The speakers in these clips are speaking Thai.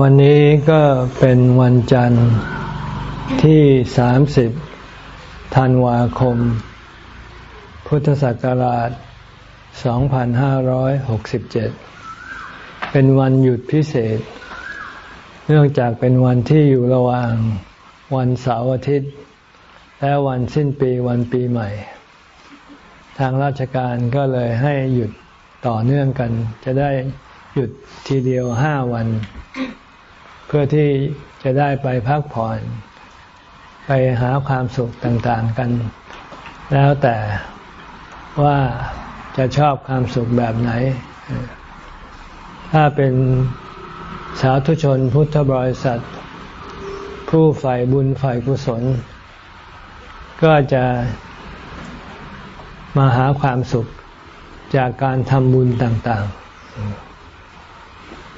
วันนี้ก็เป็นวันจันทร์ที่ 30 ธันวาคม พุทธศักราช 2567 เป็นวันหยุดพิเศษ เนื่องจากเป็นวันที่อยู่ระหว่างวันเสาร์อาทิตย์ และวันสิ้นปีวันปีใหม่ ทางราชการก็เลยให้หยุดต่อเนื่องกันจะได้ หยุดทีเดียวห้าวัน เพื่อที่จะได้ไปพักผ่อน ไปหาความสุขต่างๆกัน แล้วแต่ว่าจะชอบความสุขแบบไหน ถ้าเป็นสาธุชนพุทธบริษัท ผู้ฝ่ายบุญฝ่ายกุศล ก็จะมาหาความสุขจากการทำบุญต่าง ๆ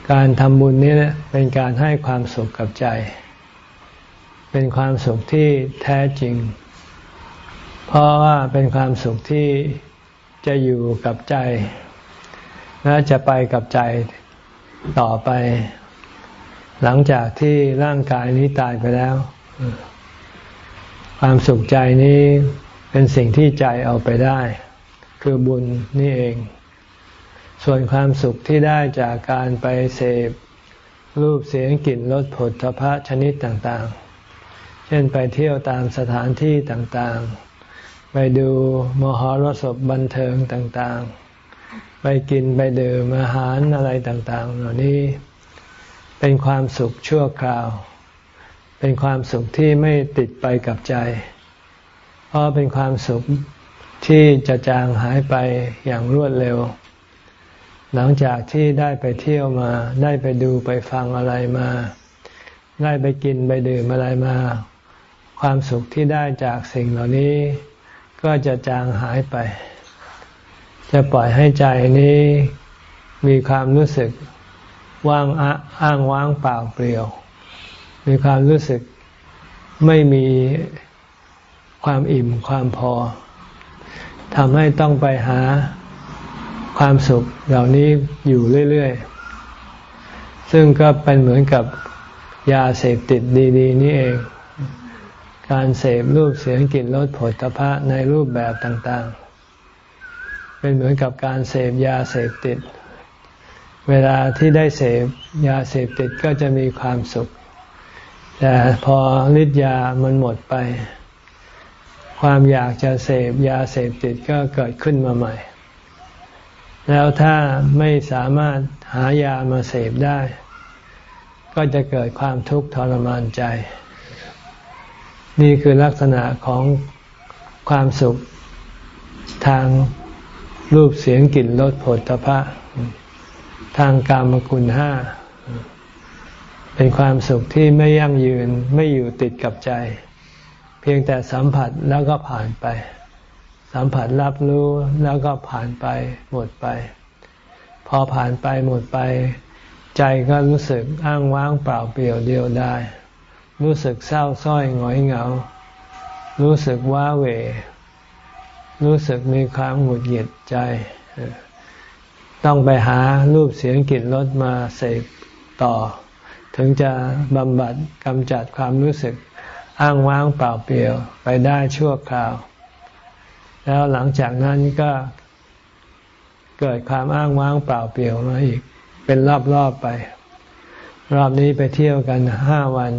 การทำบุญนี้เป็นการให้ความสุขกับใจ เป็นความสุขที่แท้จริง เพราะว่าเป็นความสุขที่จะอยู่กับใจ และจะไปกับใจต่อไป หลังจากที่ร่างกายนี้ตายไปแล้ว ความสุขใจนี้เป็นสิ่งที่ใจเอาไปได้ คือบุญนี่เอง ส่วนความสุขที่ได้จากการไปเสพรูปเสียงกลิ่นรสผลทพะชนิดต่างๆ เช่นไปเที่ยวตามสถานที่ต่างๆ ไปดูมหรสพบันเทิงต่างๆ ไปกินไปดื่มอาหารอะไรต่างๆ เหล่านี้เป็นความสุขชั่วคราว เป็นความสุขที่ไม่ติดไปกับใจ เพราะเป็นความสุขที่จะจางหายไปอย่างรวดเร็ว หลังจากที่ได้ไปเที่ยวมา ได้ไปดูไปฟังอะไรมา ได้ไปกินไปดื่มอะไรมา ความสุขที่ได้จากสิ่งเหล่านี้ ก็จะจางหายไป จะปล่อยให้ใจนี้มีความรู้สึกว่างอ้างว้างเปล่าเปลี่ยว มีความรู้สึกไม่มีความอิ่มความพอทำให้ต้องไปหา ความสุขเหล่านี้อยู่เรื่อยๆ ซึ่งก็เป็นเหมือนกับยาเสพติดดี ๆ นี่เอง การเสพรูปเสียงกลิ่นรสผลตภะในรูปแบบต่างๆ เป็นเหมือนกับการเสพยาเสพติด เวลาที่ได้เสพยาเสพติดก็จะมีความสุข แต่พอฤทธิ์ยามันหมดไป ความอยากจะเสพยาเสพติดก็เกิดขึ้นมาใหม่ แล้วถ้าไม่สามารถหายามาเสพได้ ก็จะเกิดความทุกข์ทรมานใจ นี่คือลักษณะของความสุขทางรูปเสียงกลิ่นรสผลตภะทางกามคุณห้า เป็นความสุขที่ไม่ยั่งยืนไม่อยู่ติดกับใจ เพียงแต่สัมผัสแล้วก็ผ่านไป สัมผัสรับรู้แล้วก็ผ่านไปหมดไป พอผ่านไปหมดไป ใจก็รู้สึกอ้างว้างเปล่าเปลี่ยวเดียวได้ รู้สึกเศร้าส้อยหงอยเหงา รู้สึกว้าเหวรู้สึกมีความหงุดหงิดใจ ต้องไปหารูปเสียงกลิ่นรสมาเสพต่อ ถึงจะบำบัดกำจัดความรู้สึกอ้างว้างเปล่าเปลี่ยวไปได้ชั่วคราว แล้วหลังจากนั้นก็เกิดความอ้างว้างเปล่าเปลี่ยวมาอีก เป็นรอบๆไป รอบนี้ไปเที่ยวกันห้าวัน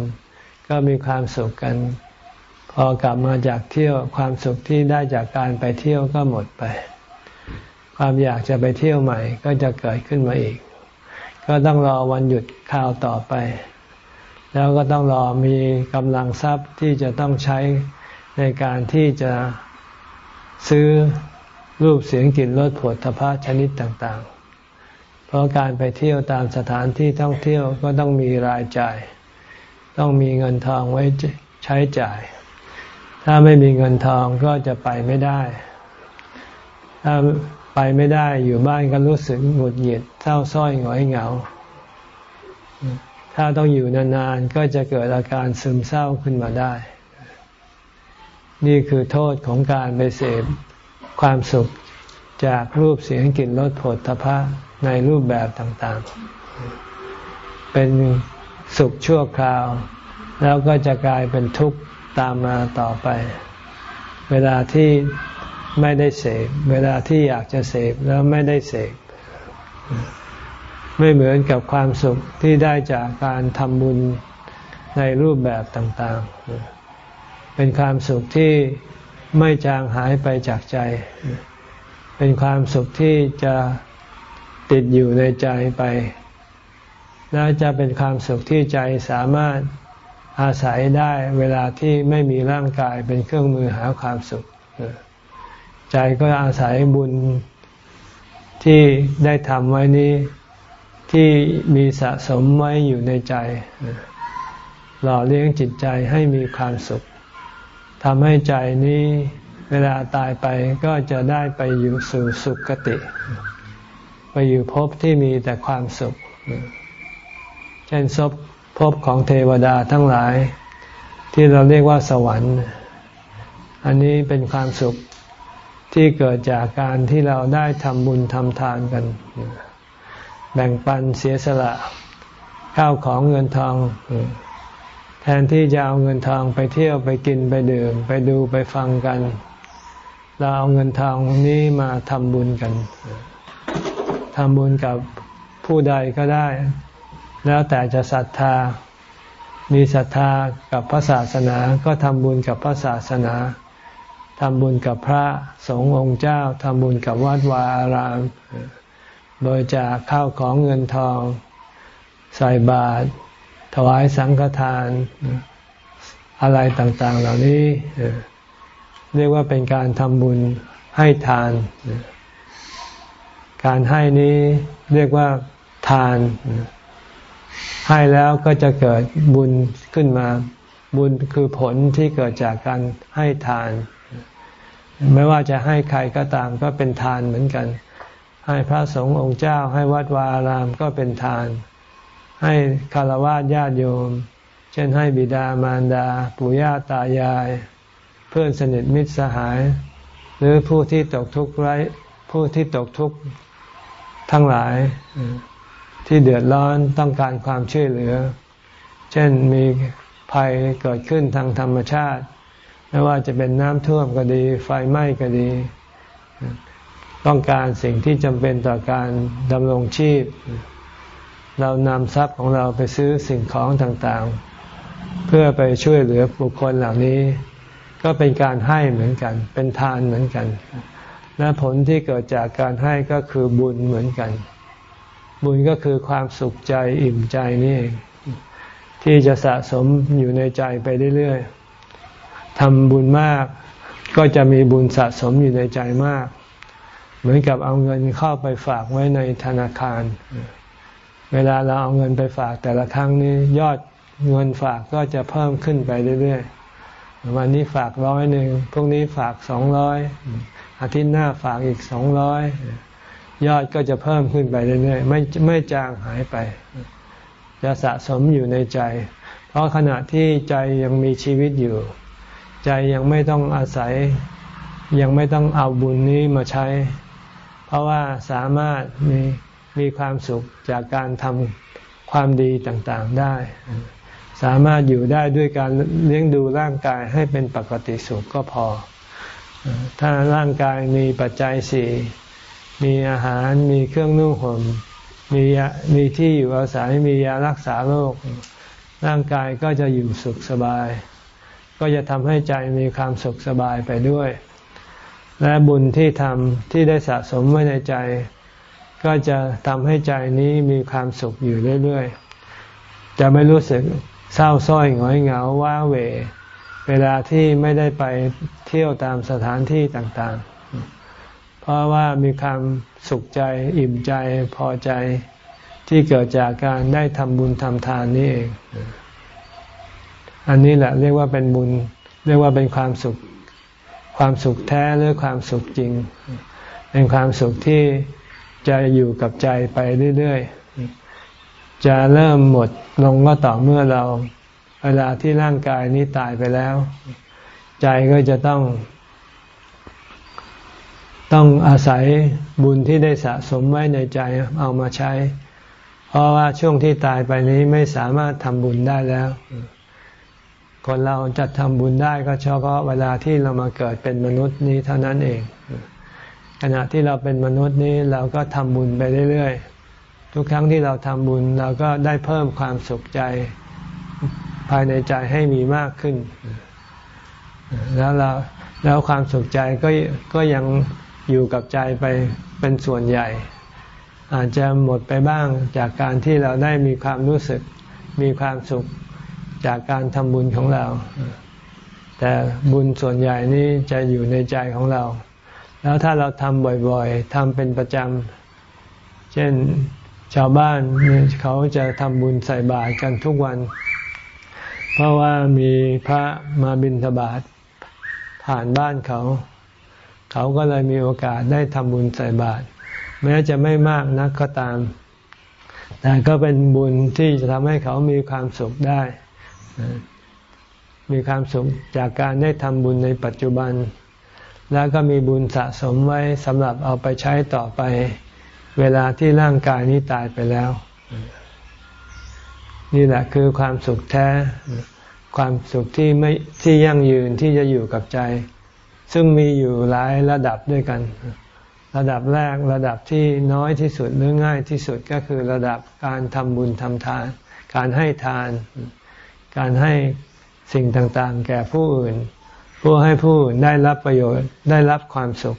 ก็มีความสุขกัน พอกลับมาจากเที่ยวความสุขที่ได้จากการไปเที่ยวก็หมดไป ความอยากจะไปเที่ยวใหม่ ก็จะเกิดขึ้นมาอีก ก็ต้องรอวันหยุดคราวต่อไป แล้วก็ต้องรอมีกำลังทรัพย์ที่จะต้องใช้ในการที่จะ ซื้อรูปเสียงกลิ่นรสผลทพะชนิดต่างๆ เพราะการไปเที่ยวตามสถานที่ท่องเที่ยวก็ต้องมีรายจ่าย ต้องมีเงินทองไว้ใช้จ่าย ถ้าไม่มีเงินทองก็จะไปไม่ได้ ถ้าไปไม่ได้อยู่บ้านก็รู้สึกหงุดหงิดเศร้าส้อยหงอยเหงา ถ้าต้องอยู่นานๆก็จะเกิดอาการซึมเศร้าขึ้นมาได้ นี่คือโทษของการไปเสพความสุขจากรูปเสียงกลิ่นรสผลทพะในรูปแบบต่างๆ เป็นสุขชั่วคราว แล้วก็จะกลายเป็นทุกข์ตามมาต่อไป เวลาที่ไม่ได้เสพเวลาที่อยากจะเสพแล้วไม่ได้เสพไม่เหมือนกับความสุขที่ได้จากการทำบุญในรูปแบบต่างๆ เป็นความสุขที่ไม่จางหายไปจากใจ เป็นความสุขที่จะติดอยู่ในใจไปและจะเป็นความสุขที่ใจสามารถอาศัยได้เวลาที่ไม่มีร่างกายเป็นเครื่องมือหาความสุข ใจก็อาศัยบุญที่ได้ทำไว้นี้ที่มีสะสมไว้อยู่ในใจ หล่อเลี้ยงจิตใจให้มีความสุข ทำให้ใจนี้เวลาตายไปก็จะได้ไปอยู่สู่สุคติ ไปอยู่ภพที่มีแต่ความสุข เช่นศพภพของเทวดาทั้งหลาย ที่เราเรียกว่าสวรรค์ อันนี้เป็นความสุขที่เกิดจากการที่เราได้ทำบุญทำทานกัน แบ่งปันเสียสละข้าวของเงินทอง แทนที่จะเอาเงินทองไปเที่ยวไปกินไปดื่ม ไปดูไปฟังกัน เราเอาเงินทองนี้มาทำบุญกันทำบุญกับผู้ใดก็ได้ แล้วแต่จะศรัทธา มีศรัทธากับพระศาสนาก็ทำบุญกับพระศาสนาทำบุญกับพระสงฆ์องค์เจ้าทำบุญกับวัดวาอาราม โดยจากข้าวของเงินทอง ใส่บาตร ถวายสังฆทานอะไรต่างๆ เหล่านี้เรียกว่าเป็นการทำบุญให้ทาน การให้นี้เรียกว่าทาน ให้แล้วก็จะเกิดบุญขึ้นมา บุญคือผลที่เกิดจากการให้ทาน ไม่ว่าจะให้ใครก็ตามก็เป็นทานเหมือนกัน ให้พระสงฆ์องค์เจ้าให้วัดวาอารามก็เป็นทาน ให้คารวะญาติโยม เช่นให้บิดามารดา ปู่ย่าตายาย เพื่อนสนิทมิตรสหาย หรือผู้ที่ตกทุกข์ไร้ผู้ที่ตกทุกข์ทั้งหลาย ที่เดือดร้อนต้องการความช่วยเหลือ เช่นมีภัยเกิดขึ้นทางธรรมชาติ ไม่ว่าจะเป็นน้ำท่วมก็ดี ไฟไหม้ก็ดี ต้องการสิ่งที่จำเป็นต่อการดำรงชีพ เรานำทรัพย์ของเราไปซื้อสิ่งของต่างๆ เพื่อไปช่วยเหลือบุคคลเหล่านี้ ก็เป็นการให้เหมือนกัน เป็นทานเหมือนกัน และผลที่เกิดจากการให้ก็คือบุญเหมือนกัน บุญก็คือความสุขใจอิ่มใจนี่เองที่จะสะสมอยู่ในใจไปเรื่อยๆทำบุญมากก็จะมีบุญสะสมอยู่ในใจมาก เหมือนกับเอาเงินเข้าไปฝากไว้ในธนาคาร เวลาเราเอาเงินไปฝากแต่ละครั้งนี้ยอดเงินฝากก็จะเพิ่มขึ้นไปเรื่อยๆ วันนี้ฝากร้อยหนึ่งพรุ่งนี้ฝากสองร้อยอาทิตย์หน้าฝากอีกสองร้อยยอดก็จะเพิ่มขึ้นไปเรื่อยๆ ไม่ไม่จางหายไป จะสะสมอยู่ในใจ เพราะขณะที่ใจยังมีชีวิตอยู่ ใจยังไม่ต้องอาศัย ยังไม่ต้องเอาบุญนี้มาใช้ เพราะว่าสามารถมี มีความสุขจากการทำความดีต่างๆได้ สามารถอยู่ได้ด้วยการเลี้ยงดูร่างกายให้เป็นปกติสุขก็พอ ถ้าร่างกายมีปัจจัยสี่มีอาหารมีเครื่องนุ่งห่มมีมีที่อยู่อาศัยมียารักษาโรค ร่างกายก็จะอยู่สุขสบาย ก็จะทำให้ใจมีความสุขสบายไปด้วย และบุญที่ทำที่ได้สะสมไว้ในใจ ก็จะทำให้ใจนี้มีความสุขอยู่เรื่อยๆ จะไม่รู้สึกเศร้าส้อยหงอยเหงาว้าเหวเวลาที่ไม่ได้ไปเที่ยวตามสถานที่ต่างๆ เพราะว่ามีความสุขใจอิ่มใจพอใจที่เกิดจากการได้ทำบุญทำทานนี่เอง อันนี้แหละเรียกว่าเป็นบุญ เรียกว่าเป็นความสุข ความสุขแท้หรือความสุขจริง เป็นความสุขที่ จะอยู่กับใจไปเรื่อยๆ จะเริ่มหมดลงก็ต่อเมื่อเรา เวลาที่ร่างกายนี้ตายไปแล้ว ใจก็จะต้อง ต้องอาศัยบุญที่ได้สะสมไว้ในใจเอามาใช้ เพราะว่าช่วงที่ตายไปนี้ไม่สามารถทำบุญได้แล้ว คนเราจะทำบุญได้ก็เฉพาะเวลาที่เรามาเกิดเป็นมนุษย์นี้เท่านั้นเอง ขณะที่เราเป็นมนุษย์นี้เราก็ทำบุญไปเรื่อยๆ ทุกครั้งที่เราทำบุญเราก็ได้เพิ่มความสุขใจภายในใจให้มีมากขึ้น แล้วเราแล้วความสุขใจก็ก็ยังอยู่กับใจไปเป็นส่วนใหญ่ อาจจะหมดไปบ้างจากการที่เราได้มีความรู้สึกมีความสุขจากการทำบุญของเรา แต่บุญส่วนใหญ่นี้จะอยู่ในใจของเรา แล้วถ้าเราทำบ่อยๆทำเป็นประจำ เช่นชาวบ้านเขาจะทำบุญใส่บาตรกันทุกวัน เพราะว่ามีพระมาบิณฑบาตผ่านบ้านเขา เขาก็เลยมีโอกาสได้ทำบุญใส่บาตรแม้จะไม่มากนักก็ตาม แต่ก็เป็นบุญที่จะทำให้เขามีความสุขได้ มีความสุขจากการได้ทำบุญในปัจจุบัน แล้วก็มีบุญสะสมไว้สำหรับเอาไปใช้ต่อไป เวลาที่ร่างกายนี้ตายไปแล้ว นี่แหละคือความสุขแท้ ความสุขที่ไม่ที่ยั่งยืนที่จะอยู่กับใจ ซึ่งมีอยู่หลายระดับด้วยกัน ระดับแรกระดับที่น้อยที่สุดหรือง่ายที่สุดก็คือระดับการทำบุญทำทาน การให้ทาน การให้สิ่งต่างๆ แก่ผู้อื่น ผู้ให้ผู้ได้รับประโยชน์ได้รับความสุข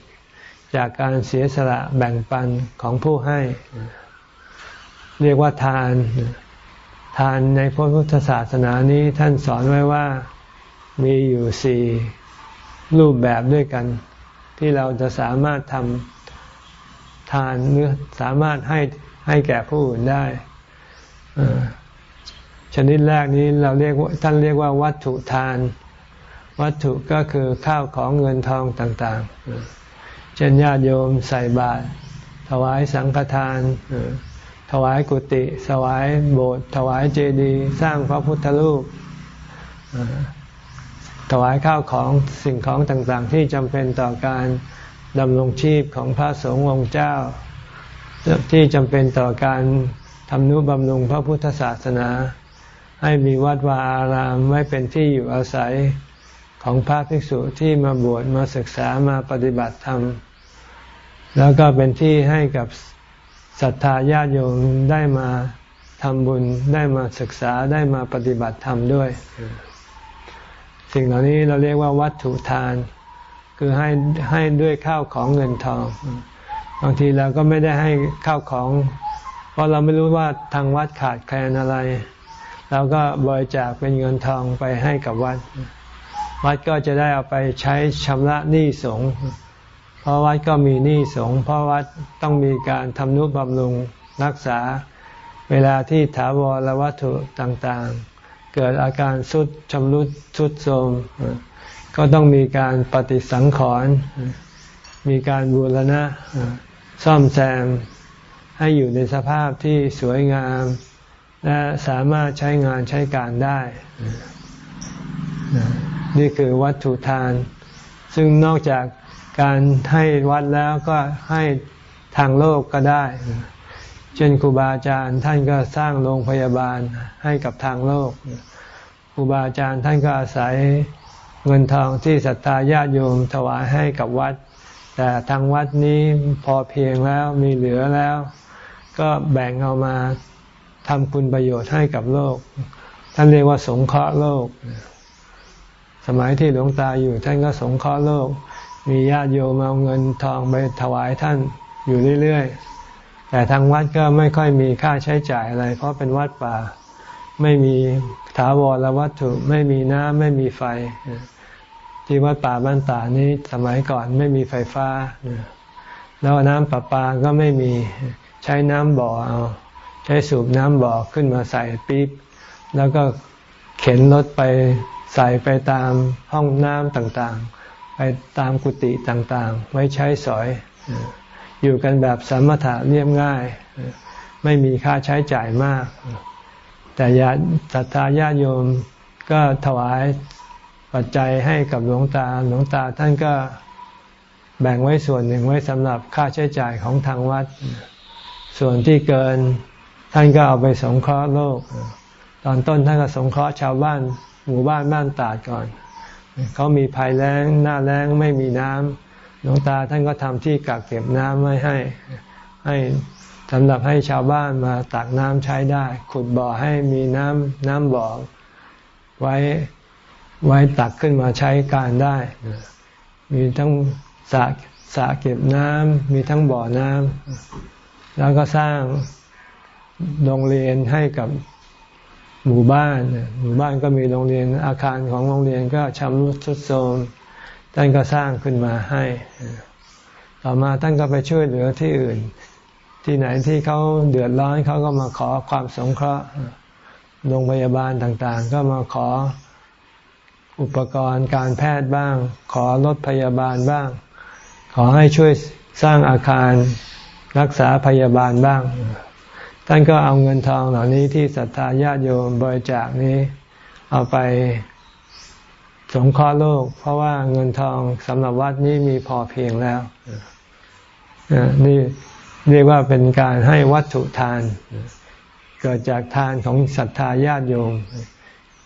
จากการเสียสละแบ่งปันของผู้ให้ เรียกว่าทาน ทานในพระพุทธศาสนานี้ท่านสอนไว้ว่ามีอยู่สี่รูปแบบด้วยกัน ที่เราจะสามารถทำทานเนื้อสามารถให้ให้แก่ผู้อื่นได้ชนิดแรกนี้เราเรียกว่าท่านเรียกว่าวัตถุทาน วัตถุก็คือข้าวของเงินทองต่างๆ เช่นญาติโยมใส่บาตรถวายสังฆทาน ถวายกุฏิถวายโบสถ์ถวายเจดีย์สร้างพระพุทธรูป ถวายข้าวของสิ่งของต่างๆ ที่จำเป็นต่อการดำรงชีพของพระสงฆ์องค์เจ้า ที่จำเป็นต่อการทำนุบำรุงพระพุทธศาสนา ให้มีวัดวาอารามไว้เป็นที่อยู่อาศัย ของพระภิกษุที่มาบวชมาศึกษามาปฏิบัติธรรม แล้วก็เป็นที่ให้กับศรัทธาญาติโยมได้มาทำบุญได้มาศึกษาได้มาปฏิบัติธรรมด้วย สิ่งเหล่านี้เราเรียกว่าวัตถุทาน คือให้ให้ด้วยข้าวของเงินทอง บางทีเราก็ไม่ได้ให้ข้าวของ เพราะเราไม่รู้ว่าทางวัดขาดแคลนอะไร เราก็บริจาคเป็นเงินทองไปให้กับวัด วัดก็จะได้เอาไปใช้ชำระหนี้สงฆ์เพราะวัดก็มีหนี้สงเพราะวัดต้องมีการทำนุบำรุงรักษา เวลาที่ถาวรวัตถุต่างๆ เกิดอาการสุดชำรุดสุดโทรมก็ต้องมีการปฏิสังขรณ์มีการบูรณะซ่อมแซมให้อยู่ในสภาพที่สวยงาม และสามารถใช้งานใช้การได้ นี่คือวัตถุทาน ซึ่งนอกจากการให้วัดแล้วก็ให้ทางโลกก็ได้ เช่นครูบาอาจารย์ท่านก็สร้างโรงพยาบาลให้กับทางโลกครูบาอาจารย์ท่านก็อาศัยเงินทองที่ศรัทธาญาติโยมถวายให้กับวัด แต่ทางวัดนี้พอเพียงแล้วมีเหลือแล้ว ก็แบ่งเอามาทำคุณประโยชน์ให้กับโลก ท่านเรียกว่าสงเคราะห์โลก สมัยที่หลวงตาอยู่ท่านก็สงเคราะห์โลก มีญาติโยมเอาเงินทองไปถวายท่านอยู่เรื่อยๆ แต่ทางวัดก็ไม่ค่อยมีค่าใช้จ่ายอะไร เพราะเป็นวัดป่า ไม่มีถาวรวัตถุ ไม่มีน้ำไม่มีไฟ ที่วัดป่าบ้านตานี้สมัยก่อนไม่มีไฟฟ้า แล้วน้ำประปาก็ไม่มีใช้น้ำบ่อเอาใช้สูบน้ำบ่อขึ้นมาใส่ปี๊บแล้วก็เข็นรถไป ใส่ไปตามห้องน้ำต่างๆ ไปตามกุฏิต่างๆ ไว้ใช้สอย อยู่กันแบบสมถะเรียบง่าย ไม่มีค่าใช้จ่ายมาก แต่ญาติศรัทธาญาติโยมก็ถวายปัจจัยให้กับหลวงตา หลวงตาท่านก็แบ่งไว้ส่วนหนึ่งไว้สำหรับค่าใช้จ่ายของทางวัด ส่วนที่เกินท่านก็เอาไปสงเคราะห์โลก ตอนต้นท่านก็สงเคราะห์ชาวบ้าน หมู่บ้านบ้านตาดก่อน เขามีภัยแล้งหน้าแล้งไม่มีน้ำหลวงตาท่านก็ทำที่กักเก็บน้ำไว้ให้ ให้สำหรับให้ชาวบ้านมาตักน้ำใช้ได้ ขุดบ่อให้มีน้ำน้ำบ่อไว้ไว้ตักขึ้นมาใช้การได้ มีทั้งสระสระเก็บน้ำมีทั้งบ่อน้ำแล้วก็สร้างโรงเรียนให้กับ หมู่บ้านหมู่บ้านก็มีโรงเรียนอาคารของโรงเรียนก็ชำรุดทรุดโทรมท่านก็สร้างขึ้นมาให้ ต่อมาท่านก็ไปช่วยเหลือที่อื่น ที่ไหนที่เขาเดือดร้อนเขาก็มาขอความสงเคราะห์โรงพยาบาลต่างๆ ก็มาขออุปกรณ์การแพทย์บ้าง ขอรถพยาบาลบ้าง ขอให้ช่วยสร้างอาคารรักษาพยาบาลบ้าง ท่านก็เอาเงินทองเหล่านี้ที่ศรัทธาญาติโยมบริจาคนี้ เอาไปสงเคราะห์โลก เพราะว่าเงินทองสำหรับวัดนี้มีพอเพียงแล้วนี่เรียกว่าเป็นการให้วัตถุทาน เกิดจากทานของศรัทธาญาติโยม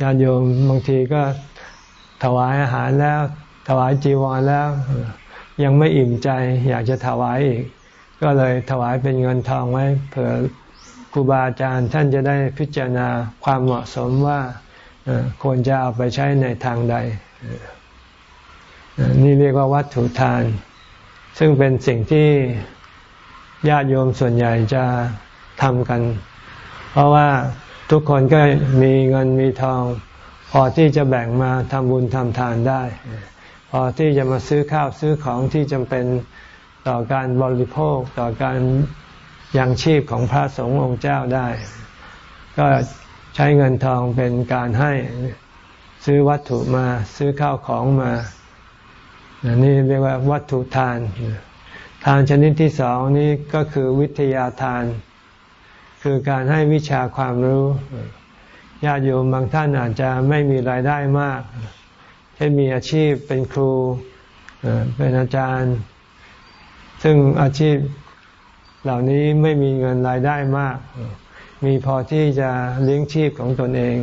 ญาติโยมบางทีก็ถวายอาหารแล้ว ถวายจีวรแล้ว ยังไม่อิ่มใจอยากจะถวายอีก ก็เลยถวายเป็นเงินทองไว้เผื่อ รูบาอาจารย์ท่านจะได้พิจารณาความเหมาะสมว่าควรจะเอาไปใช้ในทางใด นี่เรียกว่าวัตถุทาน ซึ่งเป็นสิ่งที่ญาติโยมส่วนใหญ่จะทำกัน เพราะว่าทุกคนก็มีเงินมีทอง พอที่จะแบ่งมาทำบุญทำทานได้ พอที่จะมาซื้อข้าวซื้อของที่จำเป็นต่อการบริโภคต่อการ ยังชีพของพระสงฆ์องค์เจ้าได้ ก็ใช้เงินทองเป็นการให้ซื้อวัตถุมาซื้อข้าวของมาน,นี่เรียกว่าวัตถุทาน ทานชนิดที่สองนี้ก็คือวิทยาทาน คือการให้วิชาความรู้ญาติโยมบางท่านอาจจะไม่มีรายได้มากเช่นมีอาชีพเป็นครูเป็นอาจารย์ ซึ่งอาชีพ เหล่านี้ไม่มีเงินรายได้มาก มีพอที่จะเลี้ยงชีพของตนเอง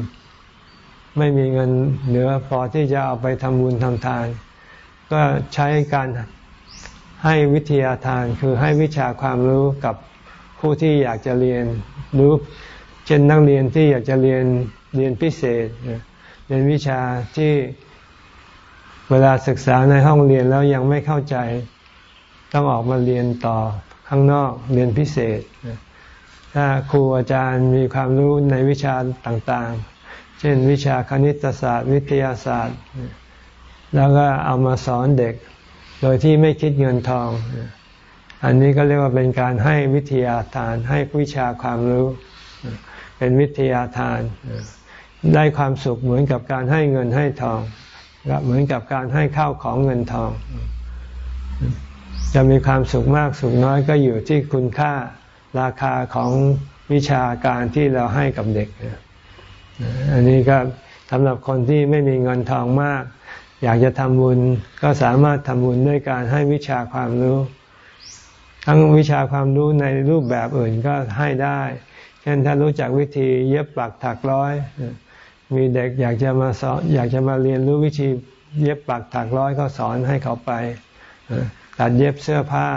ไม่มีเงินเหลือพอที่จะเอาไปทำบุญทำทาน ก็ใช้การให้วิทยาทานคือให้วิชาความรู้กับผู้ที่อยากจะเรียนรู้เช่นนักเรียนที่อยากจะเรียนเรียนพิเศษเรียนวิชาที่เวลาศึกษาในห้องเรียนแล้วยังไม่เข้าใจ ต้องออกมาเรียนต่อ ข้างนอกเรียนพิเศษ ถ้าครูอาจารย์มีความรู้ในวิชาต่างๆ เช่นวิชาคณิตศาสตร์ วิทยาศาสตร์ แล้วก็เอามาสอนเด็ก โดยที่ไม่คิดเงินทอง อันนี้ก็เรียกว่าเป็นการให้วิทยาทาน ให้วิชาความรู้ เป็นวิทยาทาน ได้ความสุขเหมือนกับการให้เงินให้ทอง เหมือนกับการให้ข้าวของเงินทอง จะมีความสุขมากสุขน้อยก็อยู่ที่คุณค่าราคาของวิชาการที่เราให้กับเด็ก อันนี้ก็สำหรับคนที่ไม่มีเงินทองมาก อยากจะทำบุญก็สามารถทำบุญด้วยการให้วิชาความรู้ ทั้งวิชาความรู้ในรูปแบบอื่นก็ให้ได้ เช่นถ้ารู้จักวิธีเย็บปักถักร้อย มีเด็กอยากจะมาสอนอยากจะมาเรียนรู้วิธีเย็บปักถักร้อยก็สอนให้เขาไป ตัดเย็บเสื้อผ้า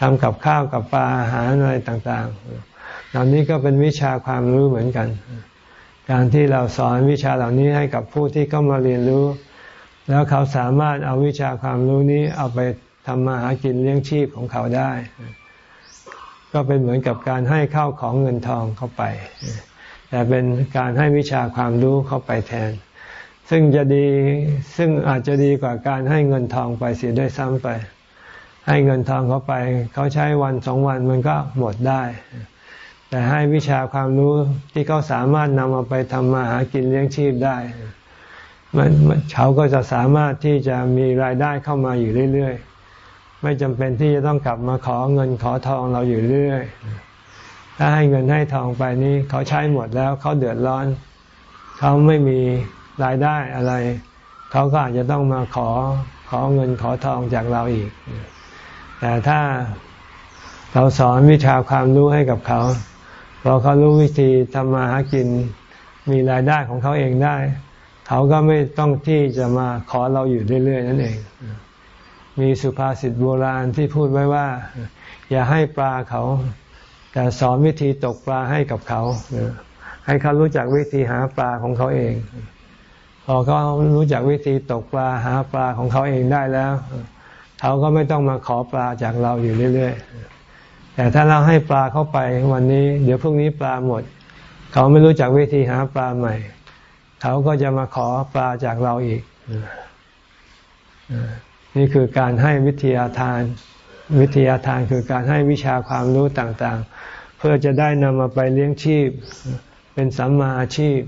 ทำกับข้าวกับปลาอาหารอะไรต่างๆ เหล่านี้ก็เป็นวิชาความรู้เหมือนกัน การที่เราสอนวิชาเหล่านี้ให้กับผู้ที่เข้ามาเรียนรู้ แล้วเขาสามารถเอาวิชาความรู้นี้เอาไปทำมาหากินเลี้ยงชีพของเขาได้ ก็เป็นเหมือนกับการให้ข้าวของเงินทองเข้าไป แต่เป็นการให้วิชาความรู้เข้าไปแทน ซึ่งจะดีซึ่งอาจจะดีกว่าการให้เงินทองไปเสียด้วยซ้ำไป ให้เงินทองเขาไป เขาใช้วันสองวันมันก็หมดได้ แต่ให้วิชาความรู้ที่เขาสามารถนำเอาไปทำมาหากินเลี้ยงชีพได้มันเขาก็จะสามารถที่จะมีรายได้เข้ามาอยู่เรื่อยๆ ไม่จำเป็นที่จะต้องกลับมาขอเงินขอทองเราอยู่เรื่อย ถ้าให้เงินให้ทองไปนี่เขาใช้หมดแล้วเขาเดือดร้อน เขาไม่มีรายได้อะไร เขาก็อาจจะต้องมาขอขอเงินขอทองจากเราอีก แต่ถ้าเราสอนวิชาความรู้ให้กับเขาพอเขารู้วิธีทำมาหากินมีรายได้ของเขาเองได้ เขาก็ไม่ต้องที่จะมาขอเราอยู่เรื่อยๆนั่นเอง มีสุภาษิตโบราณที่พูดไว้ว่า อย่าให้ปลาเขา แต่สอนวิธีตกปลาให้กับเขา ให้เขารู้จักวิธีหาปลาของเขาเอง พอเขารู้จักวิธีตกปลาหาปลาของเขาเองได้แล้ว เขาก็ไม่ต้องมาขอปลาจากเราอยู่เรื่อยๆ แต่ถ้าเราให้ปลาเข้าไปวันนี้ เดี๋ยวพรุ่งนี้ปลาหมด เขาไม่รู้จักวิธีหาปลาใหม่ เขาก็จะมาขอปลาจากเราอีก นี่คือการให้วิทยาทาน วิทยาทานคือการให้วิชาความรู้ต่างๆ เพื่อจะได้นำมาไปเลี้ยงชีพ เป็นสัมมาอาชีพ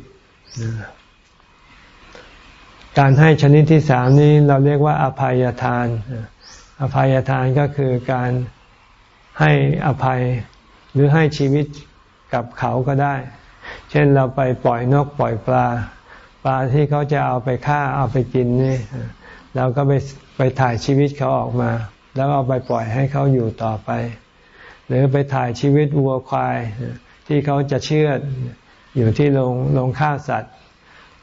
การให้ชนิดที่สามนี้เราเรียกว่าอภัยทาน อภัยทานก็คือการให้อภัยหรือให้ชีวิตกับเขาก็ได้ เช่นเราไปปล่อยนกปล่อยปลา ปลาที่เขาจะเอาไปฆ่าเอาไปกินนี่เราก็ไปไปถ่ายชีวิตเขาออกมา แล้วเอาไปปล่อยให้เขาอยู่ต่อไป หรือไปถ่ายชีวิตวัวควายที่เขาจะเชื่ออยู่ที่โรงโรงฆ่าสัตว์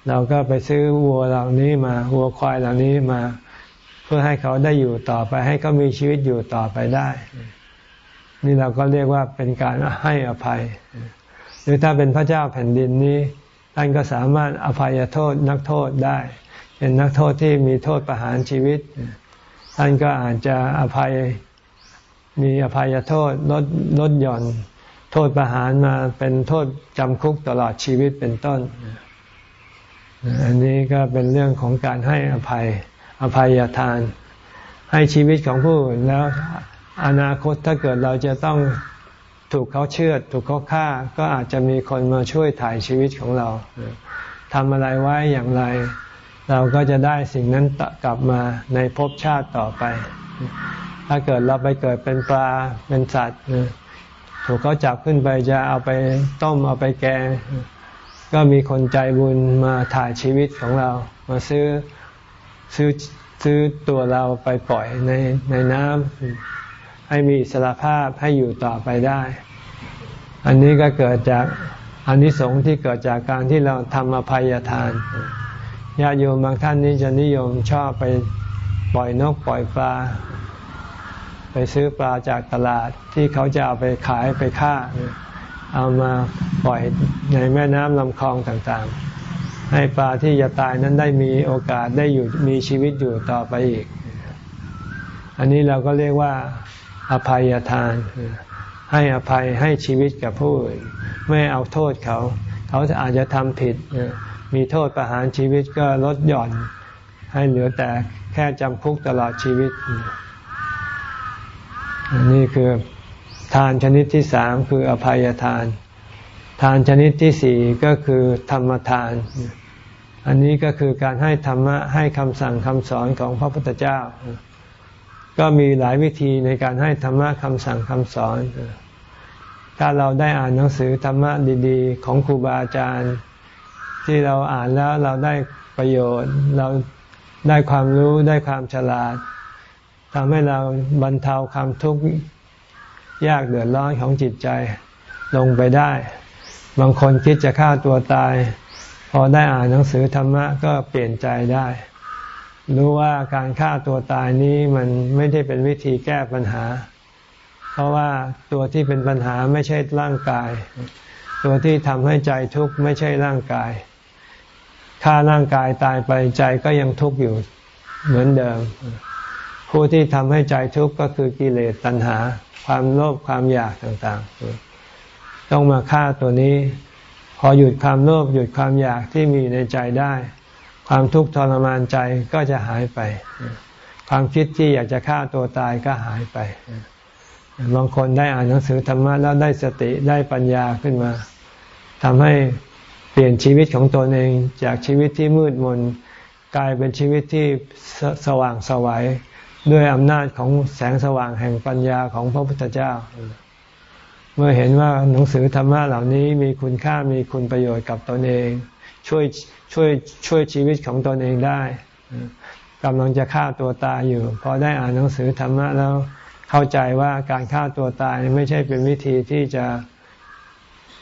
เราก็ไปซื้อวัวเหล่านี้มาวัวควายเหล่านี้มา เพื่อให้เขาได้อยู่ต่อไป ให้เขามีชีวิตอยู่ต่อไปได้ นี่เราก็เรียกว่าเป็นการให้อภัย หรือถ้าเป็นพระเจ้าแผ่นดินนี้ท่านก็สามารถอภัยโทษนักโทษได้ เป็นนักโทษที่มีโทษประหารชีวิต ท่านก็อาจจะอภัยมีอภัยโทษลดลดหย่อนโทษประหารมาเป็นโทษจำคุกตลอดชีวิตเป็นต้น อันนี้ก็เป็นเรื่องของการให้อภัย อภัยทาน ให้ชีวิตของผู้อื่นแล้วอนาคตถ้าเกิดเราจะต้องถูกเขาเชื่อถูกเขาฆ่า ก็อาจจะมีคนมาช่วยถ่ายชีวิตของเราทำอะไรไว้อย่างไร เราก็จะได้สิ่งนั้นกลับมาในภพชาติต่อไป ถ้าเกิดเราไปเกิดเป็นปลาเป็นสัตว์ถูกเขาจับขึ้นไปจะเอาไปต้มเอาไปแกง ก็มีคนใจบุญมาถ่ายชีวิตของเรา มาซื้อ ซื้อซื้อตัวเราไปปล่อยในในน้ำให้มีสารภาพให้อยู่ต่อไปได้ อันนี้ก็เกิดจากอนนิสงส์ที่เกิดจากการที่เราทำอภัยทานญาติโยมบางท่านนี้จะนิยมชอบไปปล่อยนกปล่อยปลา ไปซื้อปลาจากตลาดที่เขาจะเอาไปขายไปฆ่า เอามาปล่อยในแม่น้ำลำคลองต่างๆ ให้ปลาที่จะตายนั้นได้มีโอกาสได้อยู่มีชีวิตอยู่ต่อไปอีก อันนี้เราก็เรียกว่า อภัยทาน ให้อภัยให้ชีวิตกับผู้อื่นไม่เอาโทษเขา เขาอาจจะทำผิด มีโทษประหารชีวิตก็ลดหย่อน ให้เหลือแต่แค่จำคุกตลอดชีวิต นี่คือทานชนิดที่สามคืออภัยทาน ทานชนิดที่สี่ก็คือธรรมทาน อันนี้ก็คือการให้ธรรมะให้คำสั่งคำสอนของพระพุทธเจ้า ก็มีหลายวิธีในการให้ธรรมะคำสั่งคำสอน ถ้าเราได้อ่านหนังสือธรรมะดีๆ ของครูบาอาจารย์ ที่เราอ่านแล้วเราได้ประโยชน์ เราได้ความรู้ได้ความฉลาดทำให้เราบรรเทาความทุกข์ยากเดือดร้อนของจิตใจลงไปได้ บางคนคิดจะฆ่าตัวตาย พอได้อ่านหนังสือธรรมะก็เปลี่ยนใจได้ รู้ว่าการฆ่าตัวตายนี้มันไม่ได้เป็นวิธีแก้ปัญหา เพราะว่าตัวที่เป็นปัญหาไม่ใช่ร่างกาย ตัวที่ทำให้ใจทุกข์ไม่ใช่ร่างกายฆ่าร่างกายตายไปใจก็ยังทุกข์อยู่เหมือนเดิม ผู้ที่ทำให้ใจทุกข์ก็คือกิเลสตัณหา ความโลภความอยากต่างๆ ต้องมาฆ่าตัวนี้ พอหยุดความโลภหยุดความอยากที่มีในใจได้ ความทุกข์ทรมานใจก็จะหายไป ความคิดที่อยากจะฆ่าตัวตายก็หายไป บางคนได้อ่านหนังสือธรรมะแล้วได้สติได้ปัญญาขึ้นมาทำให้เปลี่ยนชีวิตของตนเองจากชีวิตที่มืดมนกลายเป็นชีวิตที่สว่างสวัยด้วยอำนาจของแสงสว่างแห่งปัญญาของพระพุทธเจ้า เมื่อเห็นว่าหนังสือธรรมะเหล่านี้มีคุณค่ามีคุณประโยชน์กับตนเอง ช่วยช่วยช่วยชีวิตของตนเองได้กำลังจะฆ่าตัวตายอยู่พอได้อ่านหนังสือธรรมะแล้วเข้าใจว่าการฆ่าตัวตายไม่ใช่เป็นวิธีที่จะ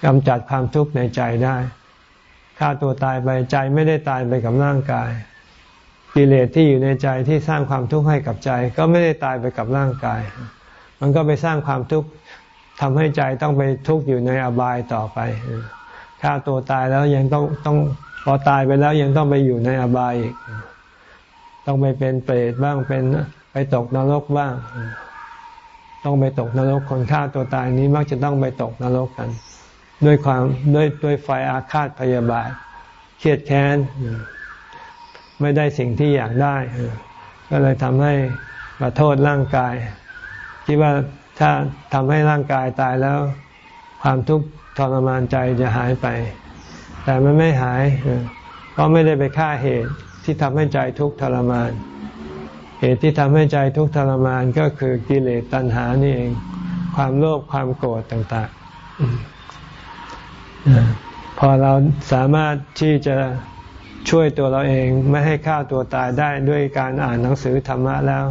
กำจัดความทุกข์ในใจได้ฆ่าตัวตายไปใจไม่ได้ตายไปกับร่างกาย กิเลสที่อยู่ในใจที่สร้างความทุกข์ให้กับใจ ก็ไม่ได้ตายไปกับร่างกาย มันก็ไปสร้างความทุกข์ ทำให้ใจต้องไปทุกข์อยู่ในอบายต่อไปฆ่าตัวตายแล้วยังต้องต้องพอตายไปแล้วยังต้องไปอยู่ในอบายอีก ต้องไปเป็นเปรตบ้างเป็นไปตกนรกบ้าง ต้องไปตกนรกคนฆ่าตัวตายนี้มักจะต้องไปตกนรกกัน ด้วยความด้วยด้วยไฟอาฆาตพยาบาทเครียดแค้นไม่ได้สิ่งที่อยากได้ ก็เลยทำให้มาโทษร่างกาย คิดว่า ถ้าทำให้ร่างกายตายแล้ว ความทุกข์ทรมานใจจะหายไป แต่มันไม่หาย เพราะไม่ได้ไปฆ่าเหตุที่ทำให้ใจทุกข์ทรมาน เหตุที่ทำให้ใจทุกข์ทรมานก็คือกิเลสตัณหานี่เอง ความโลภความโกรธต่างๆ พอเราสามารถที่จะช่วยตัวเราเองไม่ให้ฆ่าตัวตายได้ด้วยการอ่านหนังสือธรรมะแล้ว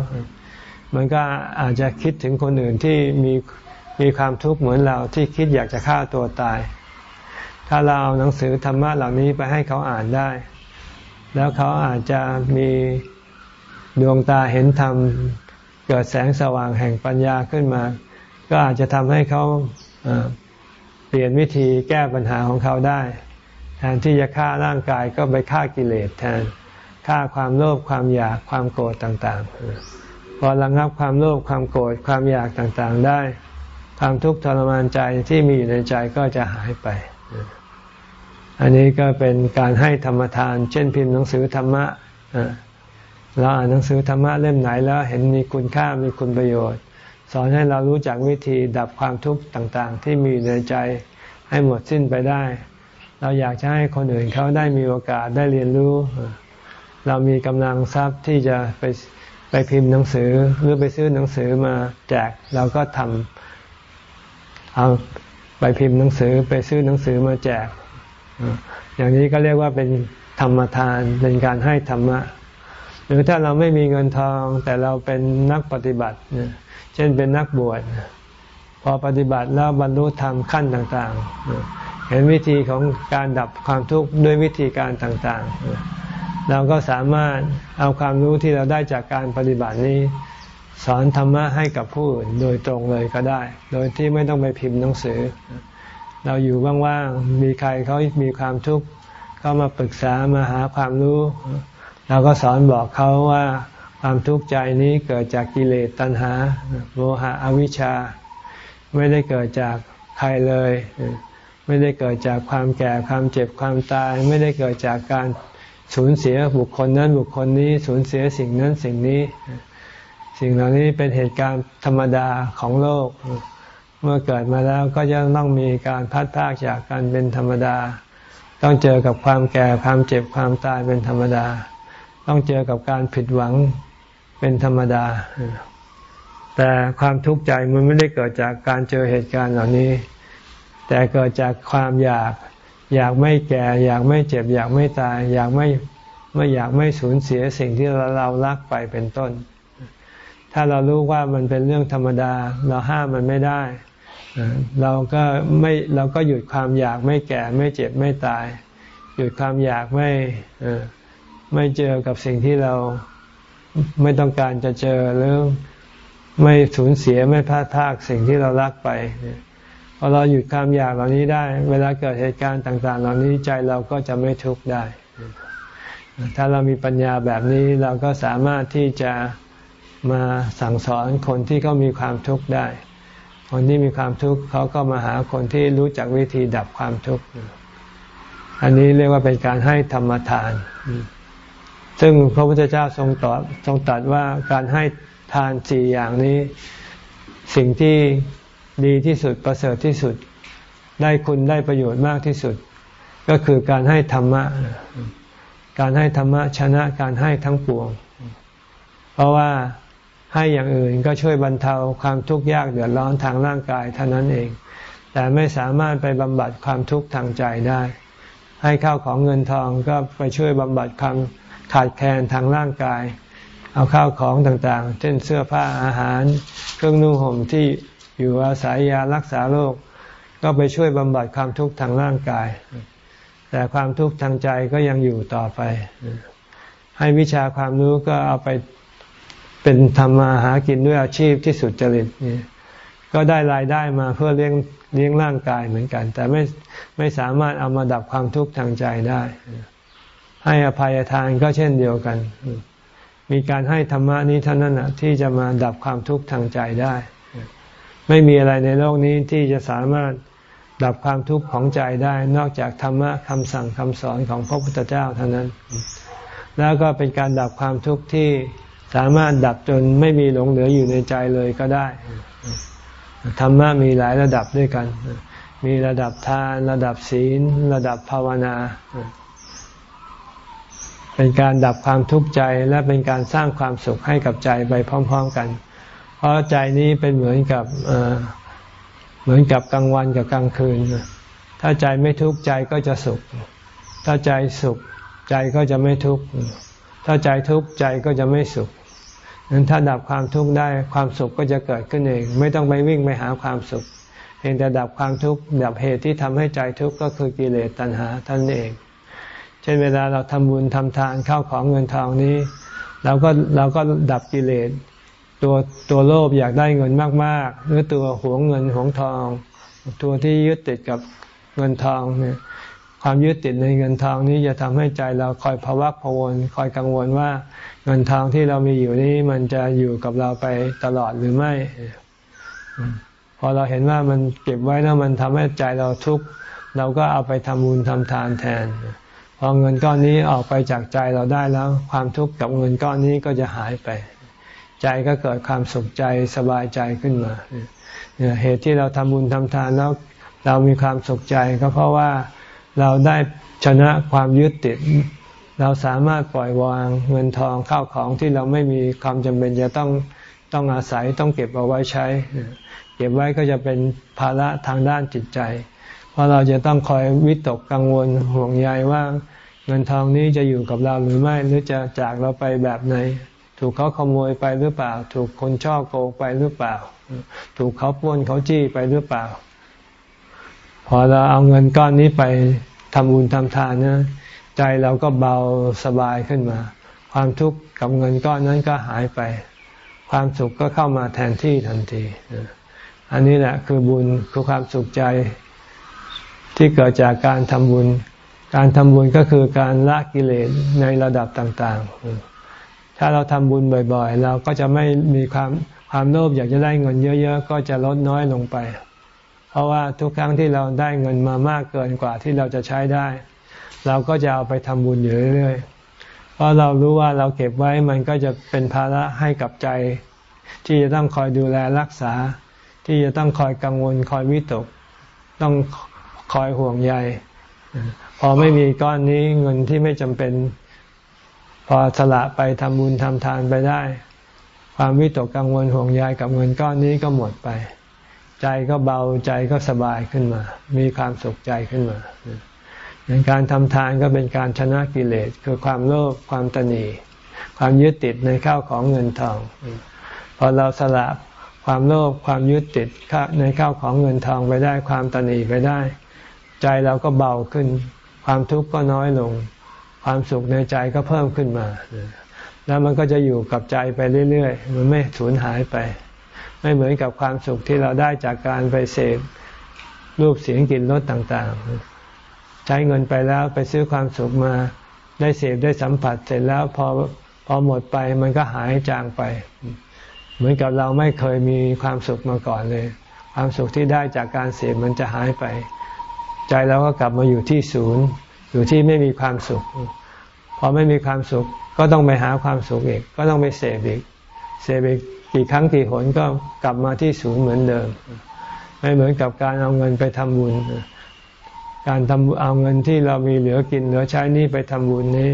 มันก็อาจจะคิดถึงคนอื่นที่มีมีความทุกข์เหมือนเราที่คิดอยากจะฆ่าตัวตาย ถ้าเราเอาหนังสือธรรมะเหล่านี้ไปให้เขาอ่านได้ แล้วเขาอาจจะมีดวงตาเห็นธรรม เกิดแสงสว่างแห่งปัญญาขึ้นมา ก็อาจจะทำให้เขาเปลี่ยนวิธีแก้ปัญหาของเขาได้ แทนที่จะฆ่าร่างกายก็ไปฆ่ากิเลสแทนฆ่าความโลภความอยากความโกรธต่าง ๆ พอระงับความโลภความโกรธความอยากต่างๆได้ ความทุกข์ทรมานใจที่มีอยู่ในใจก็จะหายไป อันนี้ก็เป็นการให้ธรรมทาน เช่นพิมพ์หนังสือธรรมะเราอ่านหนังสือธรรมะเล่มไหนแล้วเห็นมีคุณค่ามีคุณประโยชน์ สอนให้เรารู้จักวิธีดับความทุกข์ต่างๆ ที่มีในใจให้หมดสิ้นไปได้ เราอยากจะให้คนอื่นเขาได้มีโอกาสได้เรียนรู้ เรามีกำลังทรัพย์ที่จะไป ไปพิมพ์หนังสือหรือไปซื้อหนังสือมาแจกเราก็ทำเอาไปพิมพ์หนังสือไปซื้อหนังสือมาแจก อย่างนี้ก็เรียกว่าเป็นธรรมทานเป็นการให้ธรรมะ หรือถ้าเราไม่มีเงินทองแต่เราเป็นนักปฏิบัติ เช่นเป็นนักบวชพอปฏิบัติแล้วบรรลุธรรมขั้นต่าง ๆ เห็นวิธีของการดับความทุกข์ด้วยวิธีการต่าง ๆ เราก็สามารถเอาความรู้ที่เราได้จากการปฏิบัตินี้ สอนธรรมะให้กับผู้อื่นโดยตรงเลยก็ได้ โดยที่ไม่ต้องไปพิมพ์หนังสือ เราอยู่ว่างๆมีใครเขามีความทุกข์เขามาปรึกษามาหาความรู้ เราก็สอนบอกเขาว่าความทุกข์ใจนี้เกิดจากกิเลสตัณหาโมหะอวิชชา ไม่ได้เกิดจากใครเลย ไม่ได้เกิดจากความแก่ความเจ็บความตาย ไม่ได้เกิดจากการ สูญเสียบุคคลนั้นบุคคลนี้สูญเสียสิ่งนั้นสิ่งนี้ สิ่งเหล่านี้เป็นเหตุการณ์ธรรมดาของโลก เมื่อเกิดมาแล้วก็จะต้องมีการพัดพากจากกันเป็นธรรมดา ต้องเจอกับความแก่ความเจ็บความตายเป็นธรรมดา ต้องเจอกับการผิดหวังเป็นธรรมดา แต่ความทุกข์ใจมันไม่ได้เกิดจากการเจอเหตุการณ์เหล่านี้ แต่เกิดจากความอยาก อยากไม่แก่ อยากไม่เจ็บ อยากไม่ตาย อยากไม่ไม่อยากไม่สูญเสียสิ่งที่เราเรารักไปเป็นต้น ถ้าเรารู้ว่ามันเป็นเรื่องธรรมดา เราห้ามมันไม่ได้ เราก็ไม่เราก็หยุดความอยากไม่แก่ไม่เจ็บไม่ตาย หยุดความอยากไม่ไม่เจอกับสิ่งที่เราไม่ต้องการจะเจอหรือไม่สูญเสียไม่พลาดพาดสิ่งที่เรารักไป พอเราหยุดความอยากเหล่านี้ได้ เวลาเกิดเหตุการณ์ต่าง ๆ เหล่านี้ใจเราก็จะไม่ทุกข์ได้ ถ้าเรามีปัญญาแบบนี้เราก็สามารถที่จะมาสั่งสอนคนที่เขามีความทุกข์ได้ คนที่มีความทุกข์เขาก็มาหาคนที่รู้จักวิธีดับความทุกข์ อันนี้เรียกว่าเป็นการให้ธรรมทาน ซึ่งพระพุทธเจ้าทรงตรัสทรงตรัสว่าการให้ทานสี่อย่างนี้ สิ่งที่ ดีที่สุดประเสริฐที่สุด ได้คุณได้ประโยชน์มากที่สุด ก็คือการให้ธรรมะ การให้ธรรมะชนะการให้ทั้งปวง เพราะว่าให้อย่างอื่นก็ช่วยบรรเทาความทุกข์ยากเดือดร้อนทางร่างกายเท่านั้นเอง แต่ไม่สามารถไปบำบัดความทุกข์ทางใจได้ ให้ข้าวของเงินทองก็ไปช่วยบำบัดความขาดแคลนทางร่างกาย เอาข้าวของต่างๆ เช่นเสื้อผ้าอาหาร เครื่องนุ่งห่มที่ อยู่อาศัยยารักษาโรคก็ไปช่วยบำบัดความทุกข์ทางร่างกาย แต่ความทุกข์ทางใจก็ยังอยู่ต่อไป ให้วิชาความรู้ก็เอาไปเป็นทำมาหากินด้วยอาชีพที่สุดจริตนี่ก็ได้รายได้มาเพื่อเลี้ยงเลี้ยงร่างกายเหมือนกัน แต่ไม่ไม่สามารถเอามาดับความทุกข์ทางใจได้ ให้อภัยทานก็เช่นเดียวกัน มีการให้ธรรมะนี้เท่านั้นที่จะมาดับความทุกข์ทางใจได้ ไม่มีอะไรในโลกนี้ที่จะสามารถดับความทุกข์ของใจได้ นอกจากธรรมะคำสั่งคำสอนของพระพุทธเจ้าเท่านั้น แล้วก็เป็นการดับความทุกข์ที่สามารถดับจนไม่มีหลงเหลืออยู่ในใจเลยก็ได้ ธรรมะมีหลายระดับด้วยกัน มีระดับทาน ระดับศีล ระดับภาวนา เป็นการดับความทุกข์ใจและเป็นการสร้างความสุขให้กับใจไปพร้อม ๆ กัน เพราะใจนี้เป็นเหมือนกับเหมือนกับกลางวันกับกลางคืน ถ้าใจไม่ทุกข์ใจก็จะสุข ถ้าใจสุขใจก็จะไม่ทุกข์ ถ้าใจทุกข์ใจก็จะไม่สุขนั้นถ้าดับความทุกข์ได้ความสุขก็จะเกิดขึ้นเอง ไม่ต้องไปวิ่งไปหาความสุข เพียงแต่ดับความทุกข์ดับเหตุที่ทำให้ใจทุกข์ก็คือกิเลสตัณหาท่านเอง เช่นเวลาเราทำบุญทำทานเข้าของเงินทองนี้ เราก็เราก็ดับกิเลส ตัวตัวโลภอยากได้เงินมาก ๆ หรือตัวหวงเงินหวงทอง ตัวที่ยึดติดกับเงินทองเนี่ยความยึดติดในเงินทองนี้จะทำให้ใจเราคอยภาวะพวนคอยกังวลว่าเงินทองที่เรามีอยู่นี้มันจะอยู่กับเราไปตลอดหรือไม่ พอเราเห็นว่ามันเก็บไว้แล้วมันทำให้ใจเราทุกข์เราก็เอาไปทำบุญทำทานแทน พอเงินก้อนนี้ออกไปจากใจเราได้แล้ว ความทุกข์กับเงินก้อนนี้ก็จะหายไป ใจก็เกิดความสุขใจสบายใจขึ้นมา เหตุที่เราทำบุญทำทานแล้วเรามีความสุขใจก็เพราะว่าเราได้ชนะความยึดติด เราสามารถปล่อยวางเงินทองข้าวของที่เราไม่มีความจำเป็นจะต้องต้องอาศัยต้องเก็บเอาไว้ใช้ เก็บไว้ก็จะเป็นภาระทางด้านจิตใจ เพราะเราจะต้องคอยวิตกกังวลห่วงใยว่าเงินทองนี้จะอยู่กับเราหรือไม่หรือจะจากเราไปแบบไหน ถูกเขาขโมยไปหรือเปล่า ถูกคนช่อโกงไปหรือเปล่า ถูกเขาป้นเขาจี้ไปหรือเปล่า พอเราเอาเงินก้อนนี้ไปทำบุญทำทานนะใจเราก็เบาสบายขึ้นมา ความทุกข์กับเงินก้อนนั้นก็หายไป ความสุขก็เข้ามาแทนที่ทันที อันนี้แหละคือบุญคือความสุขใจที่เกิดจากการทำบุญ การทำบุญก็คือการละกิเลสในระดับต่าง ๆ ถ้าเราทำบุญบ่อยๆ เราก็จะไม่มีความความโลภอยากจะได้เงินเยอะ ๆ ก็จะลดน้อยลงไป เพราะว่าทุกครั้งที่เราได้เงินมามากเกินกว่าที่เราจะใช้ได้ เราก็จะเอาไปทำบุญอยู่เรื่อยๆ เพราะเรารู้ว่าเราเก็บไว้มันก็จะเป็นภาระให้กับใจ ที่จะต้องคอยดูแลรักษา ที่จะต้องคอยกังวลคอยวิตก ต้องคอยห่วงใยพอไม่มีก้อนนี้เงินที่ไม่จำเป็น พอสละไปทำบุญทำทานไปได้ ความวิตกกังวลห่วงใยกับเงินก้อนนี้ก็หมดไป ใจก็เบาใจก็สบายขึ้นมา มีความสุขใจขึ้นมาการทำทานก็เป็นการชนะกิเลส คือความโลภความตนีความยึดติดในข้าวของเงินทอง พอเราสละความโลภความยึดติดในข้าวของเงินทองไปได้ความตนีไปได้ ใจเราก็เบาขึ้น ความทุกข์ก็น้อยลง ความสุขในใจก็เพิ่มขึ้นมา แล้วมันก็จะอยู่กับใจไปเรื่อยๆ มันไม่สูญหายไป ไม่เหมือนกับความสุขที่เราได้จากการไปเสพรูปเสียงกลิ่นรสต่างๆ ใช้เงินไปแล้วไปซื้อความสุขมาได้เสพได้สัมผัสเสร็จแล้วพอพอหมดไปมันก็หายจางไป เหมือนกับเราไม่เคยมีความสุขมาก่อนเลย ความสุขที่ได้จากการเสพมันจะหายไป ใจเราก็กลับมาอยู่ที่ศูนย์ อยู่ที่ไม่มีความสุข พอไม่มีความสุขก็ต้องไปหาความสุขอีก ก็ต้องไปเสพอีก เสพอีกกี่ครั้งกี่หนก็กลับมาที่ศูนย์เหมือนเดิม ไม่เหมือนกับการเอาเงินไปทำบุญ การทำเอาเงินที่เรามีเหลือกินเหลือใช้นี่ไปทำบุญนี้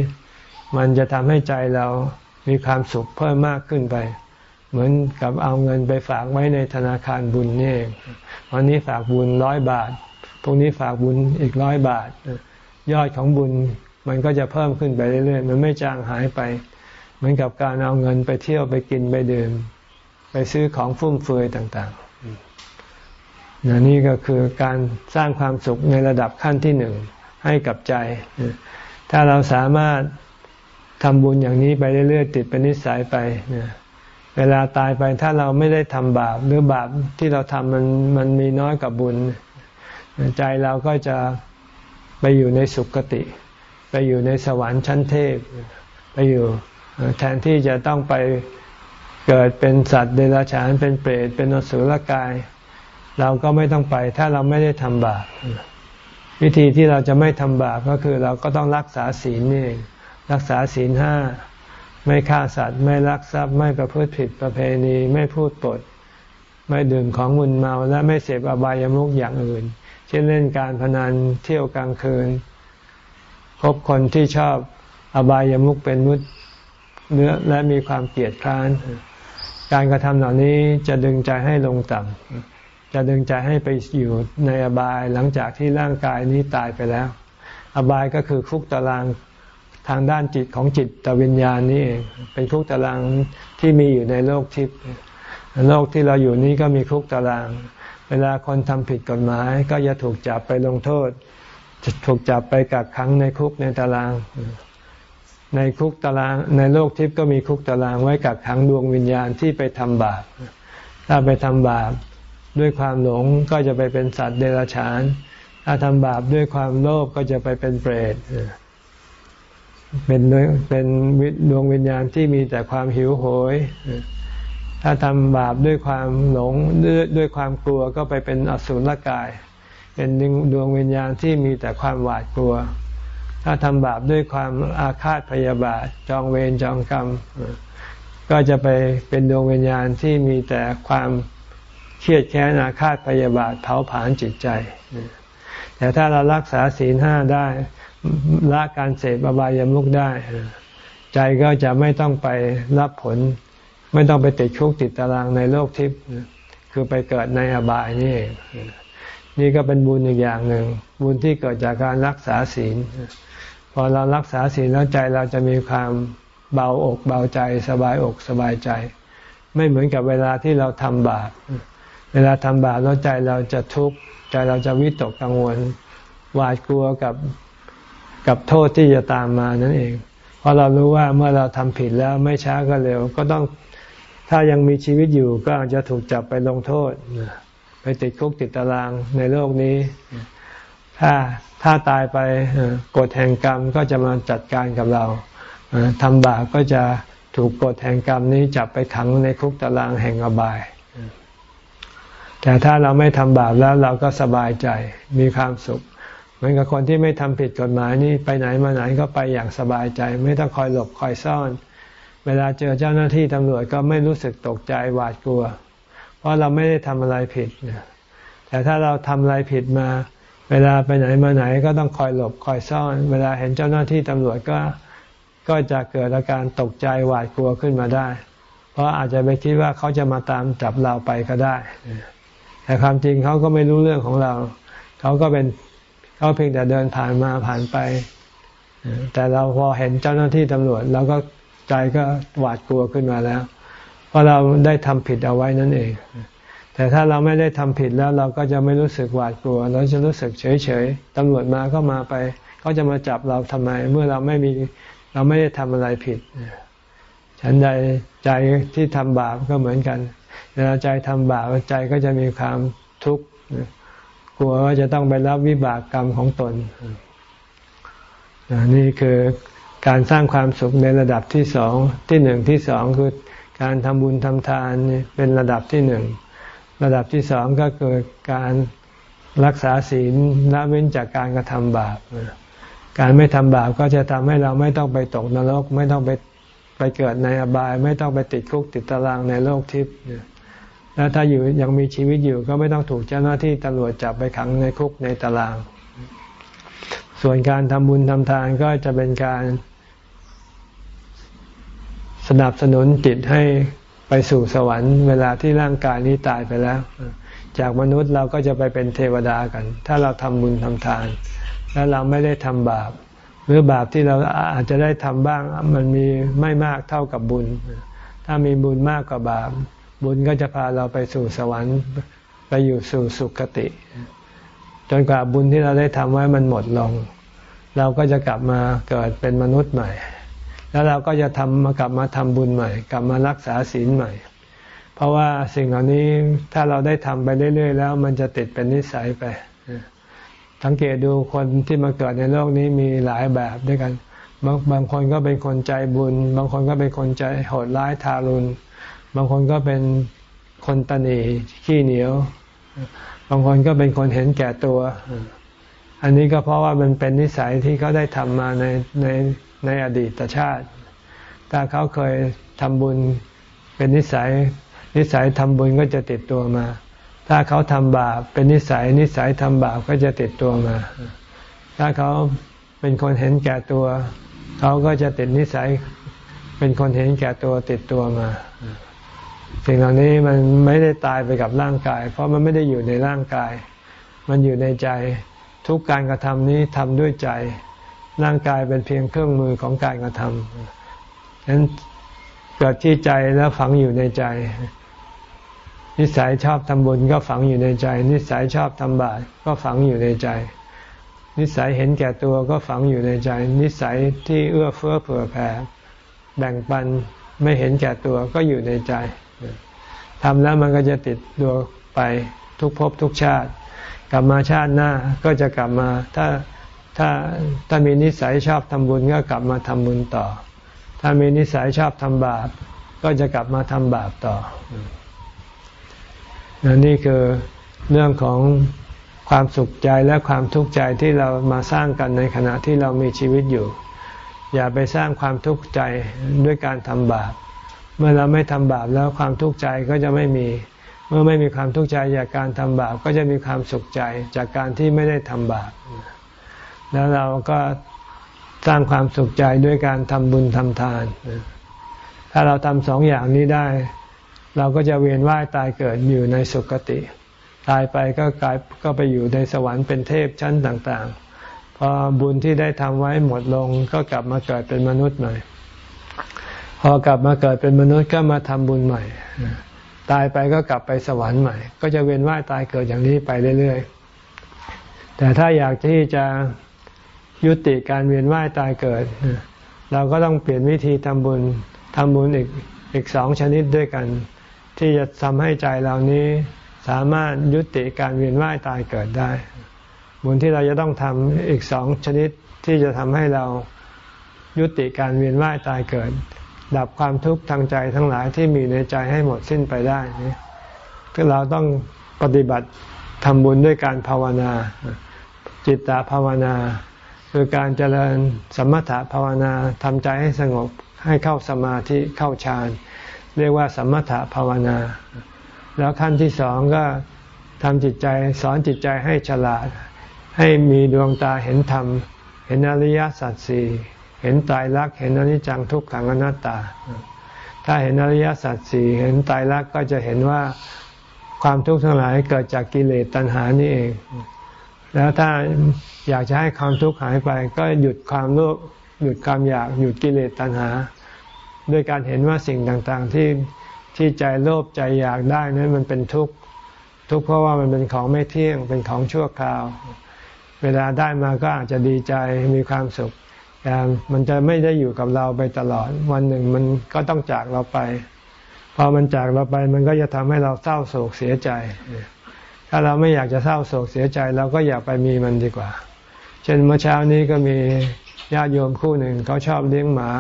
มันจะทำให้ใจเรามีความสุขเพิ่มมากขึ้นไป เหมือนกับเอาเงินไปฝากไว้ในธนาคารบุญนี่วันนี้ฝากบุญร้อยบาทพรุ่งนี้ฝากบุญอีกร้อยบาท ยอดของบุญมันก็จะเพิ่มขึ้นไปเรื่อยๆ มันไม่จางหายไป เหมือนกับการเอาเงินไปเที่ยวไปกินไปดื่ม ไปซื้อของฟุ่มเฟือยต่างนนี่ก็คือการสร้างความสุขในระดับขั้นที่หนึ่งให้กับใจ ถ้าเราสามารถทำบุญอย่างนี้ไปเรื่อยๆ ติดเป็นนิสัยไปเวลาตายไปถ้าเราไม่ได้ทำบาป หรือบาปที่เราทำมันมันมีน้อยกว่าบุญ ใจเราก็จะ ไปอยู่ในสุคติ ไปอยู่ในสวรรค์ชั้นเทพ ไปอยู่แทนที่จะต้องไปเกิดเป็นสัตว์เดรัจฉานเป็นเปรตเป็นอสุรกาย เราก็ไม่ต้องไปถ้าเราไม่ได้ทำบาปวิธีที่เราจะไม่ทำบาปก็คือเราก็ต้องรักษาศีลนี่รักษาศีลห้าไม่ฆ่าสัตว์ไม่ลักทรัพย์ไม่ประพฤติผิดประเพณีไม่พูดปด ไม่ดื่มของมึนเมาและไม่เสพอบายามุขอย่างอื่น เช่นเล่นการพนันเที่ยวกลางคืนคบคนที่ชอบอบายามุขเป็นมุดเนื้อและมีความเกลียดคร้าน การกระทำเหล่านี้จะดึงใจให้ลงต่ำจะดึงใจให้ไปอยู่ในอบายหลังจากที่ร่างกายนี้ตายไปแล้ว อบายก็คือคุกตารางทางด้านจิตของจิตตวิญญาณนี่เองเป็นคุกตารางที่มีอยู่ในโลกทิพย์โลกที่เราอยู่นี้ก็มีคุกตาราง เวลาคนทำผิดกฎหมายก็จะถูกจับไปลงโทษ จะถูกจับไปกักขังในคุกในตาราง ในคุกตาราง ในโลกทิพย์ก็มีคุกตารางไว้กักขังดวงวิญญาณที่ไปทำบาป ถ้าไปทำบาปด้วยความหลงก็จะไปเป็นสัตว์เดรัจฉาน ถ้าทำบาปด้วยความโลภก็จะไปเป็นเปรต เป็นเป็นดวงวิญญาณที่มีแต่ความหิวโหย ถ้าทำบาปด้วยความหลงด้วยความกลัวก็ไปเป็นอสุรกาย เป็นดวงวิญญาณที่มีแต่ความหวาดกลัว ถ้าทำบาปด้วยความอาฆาตพยาบาทจองเวรจองกรรม ก็จะไปเป็นดวงวิญญาณที่มีแต่ความเครียดแค้นอาฆาตพยาบาทเผาผลาญจิตใจ แต่ถ้าเรารักษาศีลห้าได้ละการเสพอบายามุกได้ ใจก็จะไม่ต้องไปรับผล ไม่ต้องไปติดคุกติดตารางในโลกทิพย์คือไปเกิดในอบายนี่เองนี่ก็เป็นบุญอีกอย่างหนึ่ง บุญที่เกิดจากการรักษาศีล พอเรารักษาศีลแล้วใจเราจะมีความเบาอกเบาใจสบายอกสบายใจ ไม่เหมือนกับเวลาที่เราทำบาปเวลาทำบาปแล้วใจเราจะทุกข์ใจเราจะวิตกกังวลหวาดกลัวกับกับโทษที่จะตามมานั่นเอง เพราะเรารู้ว่าเมื่อเราทำผิดแล้วไม่ช้าก็เร็ว ก็ต้อง ถ้ายังมีชีวิตอยู่ก็อาจจะถูกจับไปลงโทษ ไปติดคุกติดตารางในโลกนี้ ถ้าถ้าตายไปกฎแห่งกรรมก็จะมาจัดการกับเราทำบาปก็จะถูกกฎแห่งกรรมนี้จับไปขังในคุกตารางแห่งอบาย แต่ถ้าเราไม่ทำบาปแล้วเราก็สบายใจมีความสุข เหมือนกับคนที่ไม่ทำผิดกฎหมายนี่ไปไหนมาไหนก็ไปอย่างสบายใจ ไม่ต้องคอยหลบคอยซ่อน เวลาเจอเจ้าหน้าที่ตำรวจก็ไม่รู้สึกตกใจหวาดกลัว เพราะเราไม่ได้ทำอะไรผิด แต่ถ้าเราทำอะไรผิดมา เวลาไปไหนมาไหนก็ต้องคอยหลบคอยซ่อน เวลาเห็นเจ้าหน้าที่ตำรวจก็ก็จะเกิดอาการตกใจหวาดกลัวขึ้นมาได้ เพราะอาจจะไปคิดว่าเขาจะมาตามจับเราไปก็ได้ แต่ความจริงเขาก็ไม่รู้เรื่องของเรา เขาก็เป็นเขาเพียงแต่เดินผ่านมาผ่านไป แต่เราพอเห็นเจ้าหน้าที่ตำรวจเราก็ ใจก็หวาดกลัวขึ้นมาแล้ว เพราะเราได้ทำผิดเอาไว้นั่นเอง แต่ถ้าเราไม่ได้ทำผิดแล้วเราก็จะไม่รู้สึกหวาดกลัว เราจะรู้สึกเฉยเฉยตำรวจมาก็มาไปเขาจะมาจับเราทำไม เมื่อเราไม่มีเราไม่ได้ทำอะไรผิด ฉันใดใจที่ทำบาปก็เหมือนกันเวลาใจทำบาปใจก็จะมีความทุกข์กลัวว่าจะต้องไปรับวิบากกรรมของตนนี่คือ การสร้างความสุขในระดับที่สองที่หนึ่งที่สองคือการทำบุญทำทานเป็นระดับที่หนึ่งระดับที่สองก็คือการรักษาศีลละเว้นจากการกระทำบาป การไม่ทำบาปก็จะทำให้เราไม่ต้องไปตกนรก ไม่ต้องไปไปเกิดในอบาย ไม่ต้องไปติดคุกติดตารางในโลกทิพย์แล้วถ้าอยู่ยังมีชีวิตอยู่ก็ไม่ต้องถูกเจ้าหน้าที่ตำรวจจับไปขังในคุกในตาราง ส่วนการทำบุญทำทานก็จะเป็นการ สนับสนุนจิตให้ไปสู่สวรรค์ เวลาที่ร่างกายนี้ตายไปแล้ว จากมนุษย์เราก็จะไปเป็นเทวดากัน ถ้าเราทำบุญทำทาน แล้วเราไม่ได้ทำบาป หรือบาปที่เราอาจจะได้ทำบ้างมันมีไม่มากเท่ากับบุญ ถ้ามีบุญมากกว่าบาป บุญก็จะพาเราไปสู่สวรรค์ไปอยู่สู่สุคติ จนกว่าบุญที่เราได้ทำไว้มันหมดลง เราก็จะกลับมาเกิดเป็นมนุษย์ใหม่ แล้วเราก็จะทำมากลับมาทำบุญใหม่ กลับมารักษาศีลใหม่ เพราะว่าสิ่งเหล่านี้ถ้าเราได้ทำไปเรื่อย ๆ แล้ว มันจะติดเป็นนิสัยไปสังเกตดูคนที่มาเกิดในโลกนี้มีหลายแบบด้วยกัน บางบางคนก็เป็นคนใจบุญ บางคนก็เป็นคนใจโหดร้ายทารุณ บางคนก็เป็นคนตนีขี้เหนียว บางคนก็เป็นคนเห็นแก่ตัว อันนี้ก็เพราะว่ามันเป็นนิสัยที่เขาได้ทำมาในใน ในอดีตชาติ ถ้าเขาเคยทำบุญเป็นนิสัย นิสัยทำบุญก็จะติดตัวมา ถ้าเขาทำบาปเป็นนิสัย นิสัยทำบาปก็จะติดตัวมา ถ้าเขาเป็นคนเห็นแก่ตัว เขาก็จะติดนิสัย เป็นคนเห็นแก่ตัวติดตัวมาสิ่งเหล่านี้มันไม่ได้ตายไปกับร่างกาย เพราะมันไม่ได้อยู่ในร่างกาย มันอยู่ในใจ ทุกการกระทำนี้ทำด้วยใจ ร่างกายเป็นเพียงเครื่องมือของการกระทำฉะนั้นเกิดที่ใจแล้วฝังอยู่ในใจ นิสัยชอบทำบุญก็ฝังอยู่ในใจ นิสัยชอบทำบาปก็ฝังอยู่ในใจ นิสัยเห็นแก่ตัวก็ฝังอยู่ในใจ นิสัยที่เอื้อเฟื้อเผื่อแผ่แบ่งปันไม่เห็นแก่ตัวก็อยู่ในใจทำแล้วมันก็จะติดตัวไปทุกภพทุกชาติ กลับมาชาติหน้าก็จะกลับมาถ้า ถ้าถ้ามีนิสัยชอบทำบุญก็กลับมาทำบุญต่อ ถ้ามีนิสัยชอบทำบาป ก็จะกลับมาทำบาปต่อ นี่คือเรื่องของความสุขใจและความทุกข์ใจที่เรามาสร้างกันในขณะที่เรามีชีวิตอยู่ อย่าไปสร้างความทุกข์ใจด้วยการทำบาป เมื่อเราไม่ทำบาปแล้วความทุกข์ใจก็จะไม่มี เมื่อไม่มีความทุกข์ใจจากการทำบาปก็จะมีความสุขใจจากการที่ไม่ได้ทำบาป แล้วเราก็สร้างความสุขใจด้วยการทำบุญทำทาน ถ้าเราทำสองอย่างนี้ได้ เราก็จะเวียนว่ายตายเกิดอยู่ในสุคติ ตายไปก็กลายก็ไปอยู่ในสวรรค์เป็นเทพชั้นต่างๆ พอบุญที่ได้ทำไว้หมดลงก็กลับมาเกิดเป็นมนุษย์ใหม่ พอกลับมาเกิดเป็นมนุษย์ก็มาทำบุญใหม่ ตายไปก็กลับไปสวรรค์ใหม่ ก็จะเวียนว่ายตายเกิดอย่างนี้ไปเรื่อยๆ แต่ถ้าอยากที่จะ ยุติการเวียนว่ายตายเกิด เราก็ต้องเปลี่ยนวิธีทำบุญทำบุญอีกอีกสองชนิดด้วยกัน ที่จะทำให้ใจเรานี้สามารถยุติการเวียนว่ายตายเกิดได้ บุญที่เราจะต้องทำอีกสองชนิดที่จะทำให้เรายุติการเวียนว่ายตายเกิด ดับความทุกข์ทางใจทั้งหลายที่มีในใจให้หมดสิ้นไปได้นี่คือเราต้องปฏิบัติทำบุญด้วยการภาวนา จิตตภาวนา คือการเจริญสมถะภาวนาทำใจให้สงบให้เข้าสมาธิเข้าฌานเรียกว่าสมถะภาวนา แล้วขั้นที่สองก็ทำจิตใจสอนจิตใจให้ฉลาด ให้มีดวงตาเห็นธรรม เห็นอริยสัจสี่เห็นตายรักเห็นอนิจจังทุกขังอนัตตา ถ้าเห็นอริยสัจสี่เห็นตายรักก็จะเห็นว่าความทุกข์ทั้งหลายเกิดจากกิเลสตัณหานี่เอง แล้วถ้า อยากจะให้ความทุกข์หายไป ก็หยุดความโลภหยุดความอยากหยุดกิเลสตัณหา ด้วยการเห็นว่าสิ่งต่างๆที่ที่ใจโลภใจอยากได้นั้นมันเป็นทุกข์ทุกข์เพราะว่ามันเป็นของไม่เที่ยงเป็นของชั่วคราว เวลาได้มาก็อาจจะดีใจมีความสุขแต่มันจะไม่ได้อยู่กับเราไปตลอด วันหนึ่งมันก็ต้องจากเราไป พอมันจากเราไปมันก็จะทำให้เราเศร้าโศกเสียใจ ถ้าเราไม่อยากจะเศร้าโศกเสียใจเราก็อย่าไปมีมันดีกว่า เช่นเมื่อเช้านี้ก็มีญาติโยมคู่หนึ่งเขาชอบเลี้ยงหมา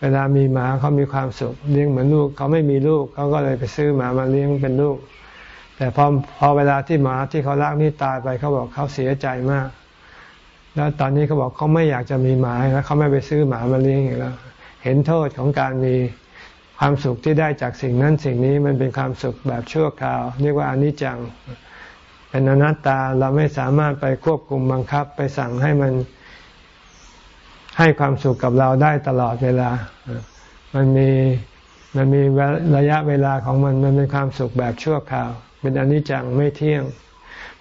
เวลามีหมาเขามีความสุขเลี้ยงเหมือนลูกเขาไม่มีลูกเขาก็เลยไปซื้อหมามาเลี้ยงเป็นลูก แต่พอพอเวลาที่หมาที่เขารักนี่ตายไปเขาบอกเขาเสียใจมาก แล้วตอนนี้เขาบอกเขาไม่อยากจะมีหมาแล้วเขาไม่ไปซื้อหมามาเลี้ยงอีกแล้ว เห็นโทษของการมีความสุขที่ได้จากสิ่งนั้นสิ่งนี้มันเป็นความสุขแบบชั่วคราว เรียกว่าอนิจจัง เป็นอนัตตาเราไม่สามารถไปควบคุมบังคับ ไปสั่งให้มันให้ความสุขกับเราได้ตลอดเวลา มันมีมันมีระยะเวลาของมันมันเป็นความสุขแบบชั่วคราว เป็นอนิจจังไม่เที่ยง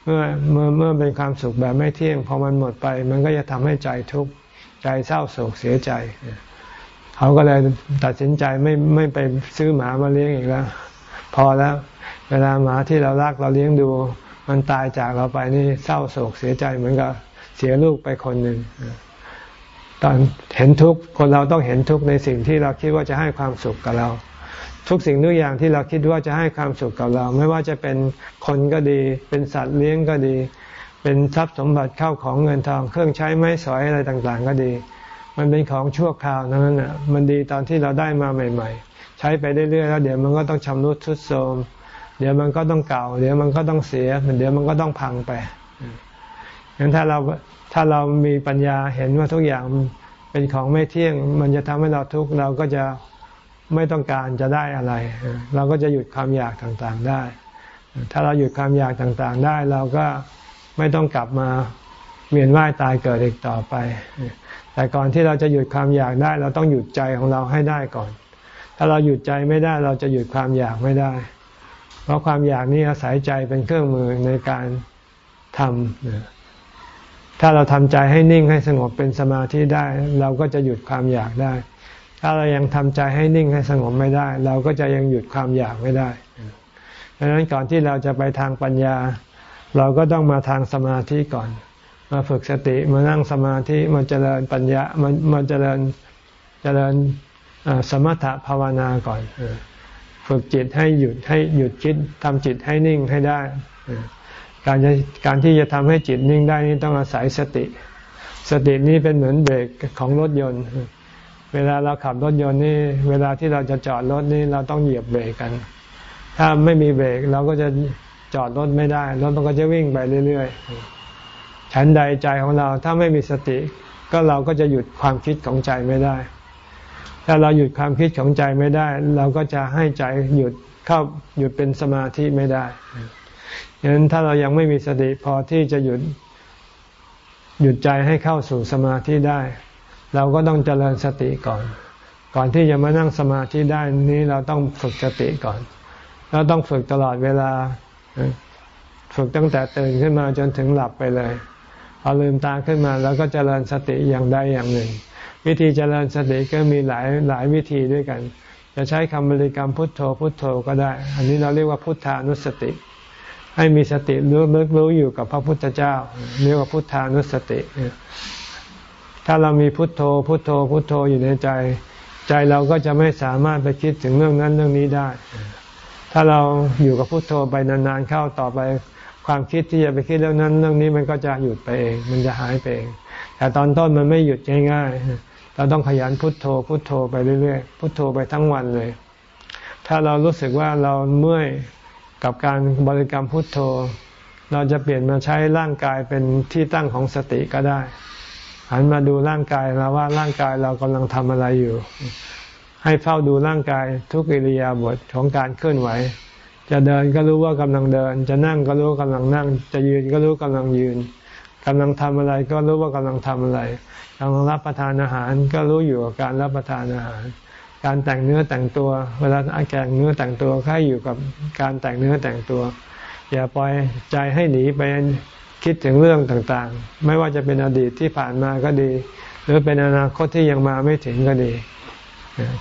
เมื่อเมื่อเมื่อเป็นความสุขแบบไม่เที่ยงพอมันหมดไป มันก็จะทำให้ใจทุกข์ใจเศร้าโศกเสียใจ เขาก็เลยตัดสินใจไม่ไม่ไปซื้อหมามาเลี้ยงอีกแล้ว พอแล้ว เวลาหมาที่เรารักเราเลี้ยงดู มันตายจากเราไปนี่เศร้าโศกเสียใจเหมือนกับเสียลูกไปคนหนึ่งตอนเห็นทุกข์คนเราต้องเห็นทุกข์ในสิ่งที่เราคิดว่าจะให้ความสุขกับเรา ทุกสิ่งทุกอย่างที่เราคิดว่าจะให้ความสุขกับเรา ไม่ว่าจะเป็นคนก็ดี เป็นสัตว์เลี้ยงก็ดี เป็นทรัพย์สมบัติเข้าของเงินทองเครื่องใช้ไม้สอยอะไรต่างๆ ก็ดี มันเป็นของชั่วคราวนั้นน่ะมันดีตอนที่เราได้มาใหม่ ๆ ใช้ไปเรื่อยๆแล้วเดี๋ยวมันก็ต้องชำรุดทรุดโทรม เดี๋ยวมันก็ต้องเก่า เดี๋ยวมันก็ต้องเสียเดี๋ยวมันก็ต้องพังไปงั้นถ้าเราถ้าเรามีปัญญาเห็นว่าทุกอย่างเป็นของไม่เที่ยง มันจะทำให้เราทุกข์เราก็จะไม่ต้องการจะได้อะไร เราก็จะหยุดความอยากต่างๆได้ ถ้าเราหยุดความอยากต่างๆได้ เราก็ไม่ต้องกลับมาเวียนว่ายตายเกิดอีกต่อไป แต่ก่อนที่เราจะหยุดความอยากได้ เราต้องหยุดใจของเราให้ได้ก่อน ถ้าเราหยุดใจไม่ได้ เราจะหยุดความอยากไม่ได้ เพราะความอยากนี้อาศัยใจเป็นเครื่องมือในการทำถ้าเราทำใจให้นิ่งให้สงบเป็นสมาธิได้ เราก็จะหยุดความอยากได้ ถ้าเรายังทำใจให้นิ่งให้สงบไม่ได้ เราก็จะยังหยุดความอยากไม่ได้ดังนั้นก่อนที่เราจะไปทางปัญญา เราก็ต้องมาทางสมาธิก่อน มาฝึกสติมานั่งสมาธิมาเจริญปัญญามามาเจริญเจริญสมถะภาวนาก่อน ฝึกจิตให้หยุดให้หยุดคิดทำจิตให้นิ่งให้ได้ การจะการที่จะทำให้จิตนิ่งได้นี่ต้องอาศัยสติ สตินี้เป็นเหมือนเบรกของรถยนต์ เวลาเราขับรถยนต์นี่ เวลาที่เราจะจอดรถนี่เราต้องเหยียบเบรกกัน ถ้าไม่มีเบรกเราก็จะจอดรถไม่ได้รถมันก็จะวิ่งไปเรื่อยๆฉันใดใจของเราถ้าไม่มีสติ ก็เราก็จะหยุดความคิดของใจไม่ได้ ถ้าเราหยุดความคิดของใจไม่ได้ เราก็จะให้ใจหยุดเข้าหยุดเป็นสมาธิไม่ได้ฉะนั้นถ้าเรายังไม่มีสติพอที่จะหยุดหยุดใจให้เข้าสู่สมาธิได้ เราก็ต้องเจริญสติก่อน ก่อนที่จะมานั่งสมาธิได้นี้เราต้องฝึกสติก่อนเราต้องฝึกตลอดเวลา ฝึกตั้งแต่ตื่นขึ้นมาจนถึงหลับไปเลยพอลืมตาขึ้นมาแล้วก็เจริญสติอย่างใดอย่างหนึ่ง วิธีเจริญสติก็มีหลายหลายวิธีด้วยกัน จะใช้คำบริกรรมพุทโธพุทโธก็ได้ อันนี้เราเรียกว่าพุทธานุสติ ให้มีสติรู้ลึกรู้อยู่กับพระพุทธเจ้า เรียกว่าพุทธานุสติ ถ้าเรามีพุทโธพุทโธพุทโธอยู่ในใจ ใจเราก็จะไม่สามารถไปคิดถึงเรื่องนั้นเรื่องนี้ได้ ถ้าเราอยู่กับพุทโธไปนานๆเข้าต่อไปความคิดที่จะไปคิดเรื่องนั้นเรื่องนี้มันก็จะหยุดไปเอง มันจะหายไปเอง แต่ตอนต้นมันไม่หยุดง่ายๆ เราต้องขยันพุทโธพุทโธไปเรื่อยๆพุทโธไปทั้งวันเลย ถ้าเรารู้สึกว่าเราเมื่อยกับการบริกรรมพุทโธ เราจะเปลี่ยนมาใช้ร่างกายเป็นที่ตั้งของสติก็ได้ หันมาดูร่างกายเราว่าร่างกายเรากำลังทำอะไรอยู่ ให้เฝ้าดูร่างกายทุกอิริยาบถของการเคลื่อนไหว จะเดินก็รู้ว่ากำลังเดิน จะนั่งก็รู้ว่ากำลังนั่ง จะยืนก็รู้กำลังยืนกำลังทำอะไรก็รู้ว่ากำลังทำอะไร กำลังรับประทานอาหารก็รู้อยู่กับการรับประทานอาหาร การแต่งเนื้อแต่งตัว เวลาอาแกงเนื้อแต่งตัวค่อยู่กับการแต่งเนื้อแต่งตัว อย่าปล่อยใจให้หนีไปคิดถึงเรื่องต่างๆ ไม่ว่าจะเป็นอดีตที่ผ่านมาก็ดี หรือเป็นอนาคตที่ยังมาไม่ถึงก็ดี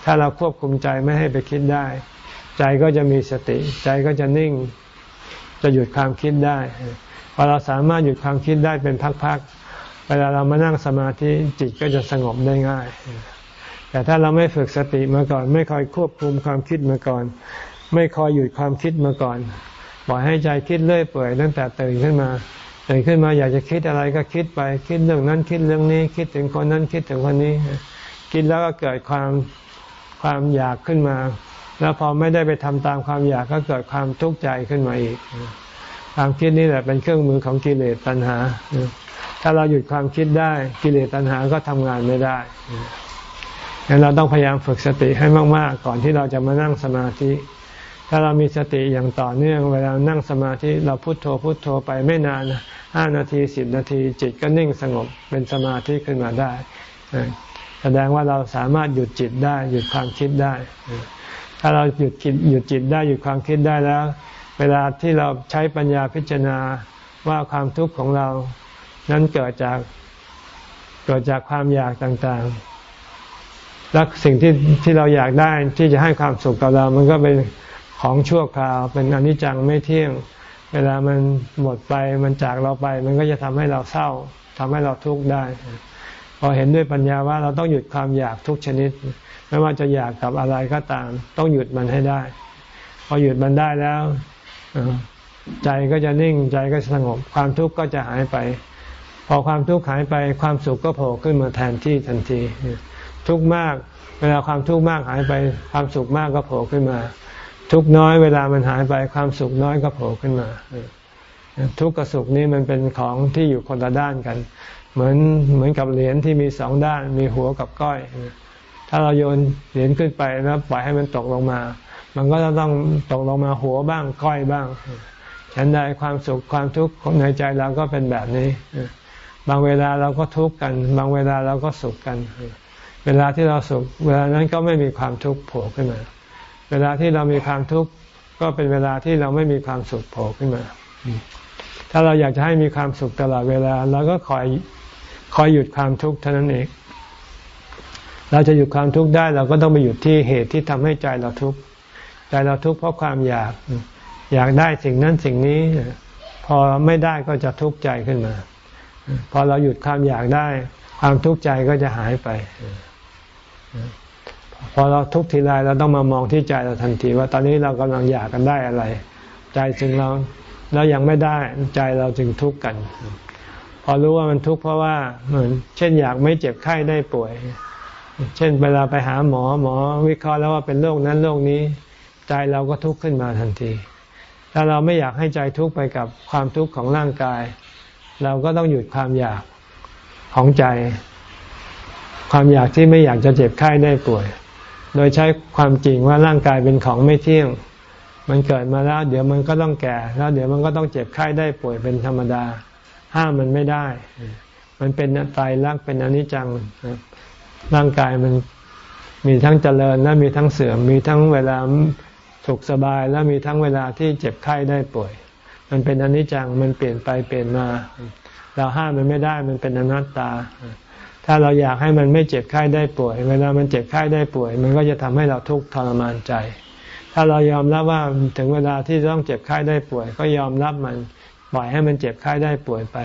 ถ้าเราควบคุมใจไม่ให้ไปคิดได้ ใจก็จะมีสติ ใจก็จะนิ่ง จะหยุดความคิดได้พอเราสามารถหยุดความคิดได้เป็นพักๆ เวลาเรามานั่งสมาธิจิตก็จะสงบได้ง่าย แต่ถ้าเราไม่ฝึกสติมาก่อน ไม่คอยควบคุมความคิดมาก่อน ไม่คอยหยุดความคิดมาก่อนปล่อยให้ใจคิดเรื่อยเปื่อยตั้งแต่ตื่นขึ้นมาตื่นขึ้นมาอยากจะคิดอะไรก็คิดไป คิดเรื่องนั้นคิดเรื่องนี้คิดถึงคนนั้นคิดถึงคนนี้ คิดแล้วก็เกิดความความอยากขึ้นมา แล้วพอไม่ได้ไปทำตามความอยากก็เกิดความทุกข์ใจขึ้นมาอีก ความคิดนี่แหละเป็นเครื่องมือของกิเลสตัณหา ถ้าเราหยุดความคิดได้กิเลสตัณหาก็ทำงานไม่ได้งั้นเราต้องพยายามฝึกสติให้มาก ๆ ก่อนที่เราจะมานั่งสมาธิ ถ้าเรามีสติอย่างต่อเนื่อง เวลานั่งสมาธิเราพุโทโธพุโทโธไปไม่นานห้านาทีสิบนาที จิตก็นิ่งสงบเป็นสมาธิขึ้นมาได้ แสดงว่าเราสามารถหยุดจิตได้ หยุดความคิดได้ ถ้าเราหยุดคิดหยุดจิตได้หยุดความคิดได้แล้ว เวลาที่เราใช้ปัญญาพิจารณาว่าความทุกข์ของเรา นั้นเกิดจากเกิดจากความอยากต่างๆ และสิ่งที่ที่เราอยากได้ที่จะให้ความสุขกับเรา มันก็เป็นของชั่วคราว เป็นอนิจจังไม่เที่ยง เวลามันหมดไปมันจากเราไป มันก็จะทำให้เราเศร้าทำให้เราทุกข์ได้ พอเห็นด้วยปัญญาว่าเราต้องหยุดความอยากทุกชนิด ไม่ว่าจะอยากกับอะไรก็ตาม ต้องหยุดมันให้ได้ พอหยุดมันได้แล้วใจก็จะนิ่งใจก็สงบความทุกข์ก็จะหายไป พอความทุกข์หายไปความสุขก็โผล่ขึ้นมาแทนที่ทันที ทุกข์มาก เวลาความทุกข์มากหายไปความสุขมากก็โผล่ขึ้นมา ทุกน้อยเวลามันหายไปความสุขน้อยก็โผล่ขึ้นมา ทุกข์กับสุขนี่มันเป็นของที่อยู่คนละด้านกัน เหมือนเหมือนกับเหรียญที่มีสองด้าน มีหัวกับก้อย ถ้าเราโยนเหรียญขึ้นไปแล้วปล่อยให้มันตกลงมา มันก็จะต้องตกลงมาหัวบ้างก้อยบ้างฉันใดความสุขความทุกข์ในใจเราก็เป็นแบบนี้ บางเวลาเราก็ทุกข์กัน บางเวลาเราก็สุขกัน เวลาที่เราสุข เวลานั้นก็ไม่มีความทุกข์โผล่ขึ้นมา เวลาที่เรามีความทุกข์ก็เป็นเวลาที่เราไม่มีความสุขโผล่ขึ้นมา ถ้าเราอยากจะให้มีความสุขตลอดเวลาเราก็คอยคอยหยุดความทุกข์เท่านั้นเอง เราจะหยุดความทุกข์ได้เราก็ต้องไปหยุดที่เหตุที่ทำให้ใจเราทุกข์ ใจเราทุกข์เพราะความอยาก อยากได้สิ่งนั้นสิ่งนี้ พอไม่ได้ก็จะทุกข์ใจขึ้นมา พอเราหยุดความอยากได้ ความทุกข์ใจก็จะหายไป พอเราทุกข์ทีไรเราต้องมามองที่ใจเราทันที ว่าตอนนี้เรากำลังอยากกันได้อะไร ใจจึงเราเรายังไม่ได้ใจเราจึงทุกข์กัน พอรู้ว่ามันทุกข์เพราะว่าเหมือนเช่นอยากไม่เจ็บไข้ได้ป่วย เช่นเวลาไปหาหมอหมอวิเคราะห์แล้วว่าเป็นโรคนั้นโรคนี้ ใจเราก็ทุกข์ขึ้นมาทันที ถ้าเราไม่อยากให้ใจทุกข์ไปกับความทุกข์ของร่างกาย เราก็ต้องหยุดความอยากของใจ ความอยากที่ไม่อยากจะเจ็บไข้ได้ป่วย โดยใช้ความจริงว่าร่างกายเป็นของไม่เที่ยง มันเกิดมาแล้ว เดี๋ยวมันก็ต้องแก่ แล้วเดี๋ยวมันก็ต้องเจ็บไข้ได้ป่วยเป็นธรรมดา ห้ามมันไม่ได้ มันเป็นตายรักเป็นอนิจจัง ร่างกายมันมีทั้งเจริญและมีทั้งเสื่อม มีทั้งเวลาสุขสบาย แล้วมีทั้งเวลาที่เจ็บไข้ได้ป่วย มันเป็นอนิจจังมันเปลี่ยนไปเปลี่ยนมา เราห้ามมันไม่ได้มันเป็นอนัตตา ถ้าเราอยากให้มันไม่เจ็บไข้ได้ป่วย เวลามันเจ็บไข้ได้ป่วย มันก็จะทำให้เราทุกข์ทรมานใจ ถ้าเรายอมรับว่าถึงเวลาที่ต้องเจ็บไข้ได้ป่วย ก็ยอมรับมันปล่อยให้มันเจ็บไข้ได้ป่วยไป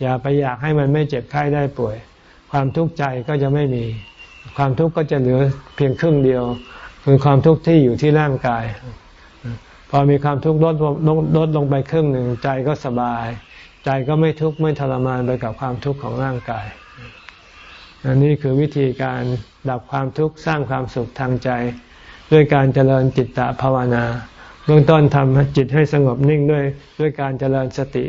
อย่าไปอยากให้มันไม่เจ็บไข้ได้ป่วย ความทุกข์ใจก็จะไม่มี ความทุกข์ก็จะเหลือเพียงครึ่งเดียวคือความทุกข์ที่อยู่ที่ร่างกาย พอมีความทุกข์ลดลดลดลงไปครึ่งหนึ่งใจก็สบาย ใจก็ไม่ทุกข์ไม่ทรมานไปกับความทุกข์ของร่างกายอันนี้คือวิธีการดับความทุกข์สร้างความสุขทางใจ ด้วยการเจริญจิตตภาวนา เบื้องต้นทำจิตให้สงบนิ่งด้วย ด้วยการเจริญสติ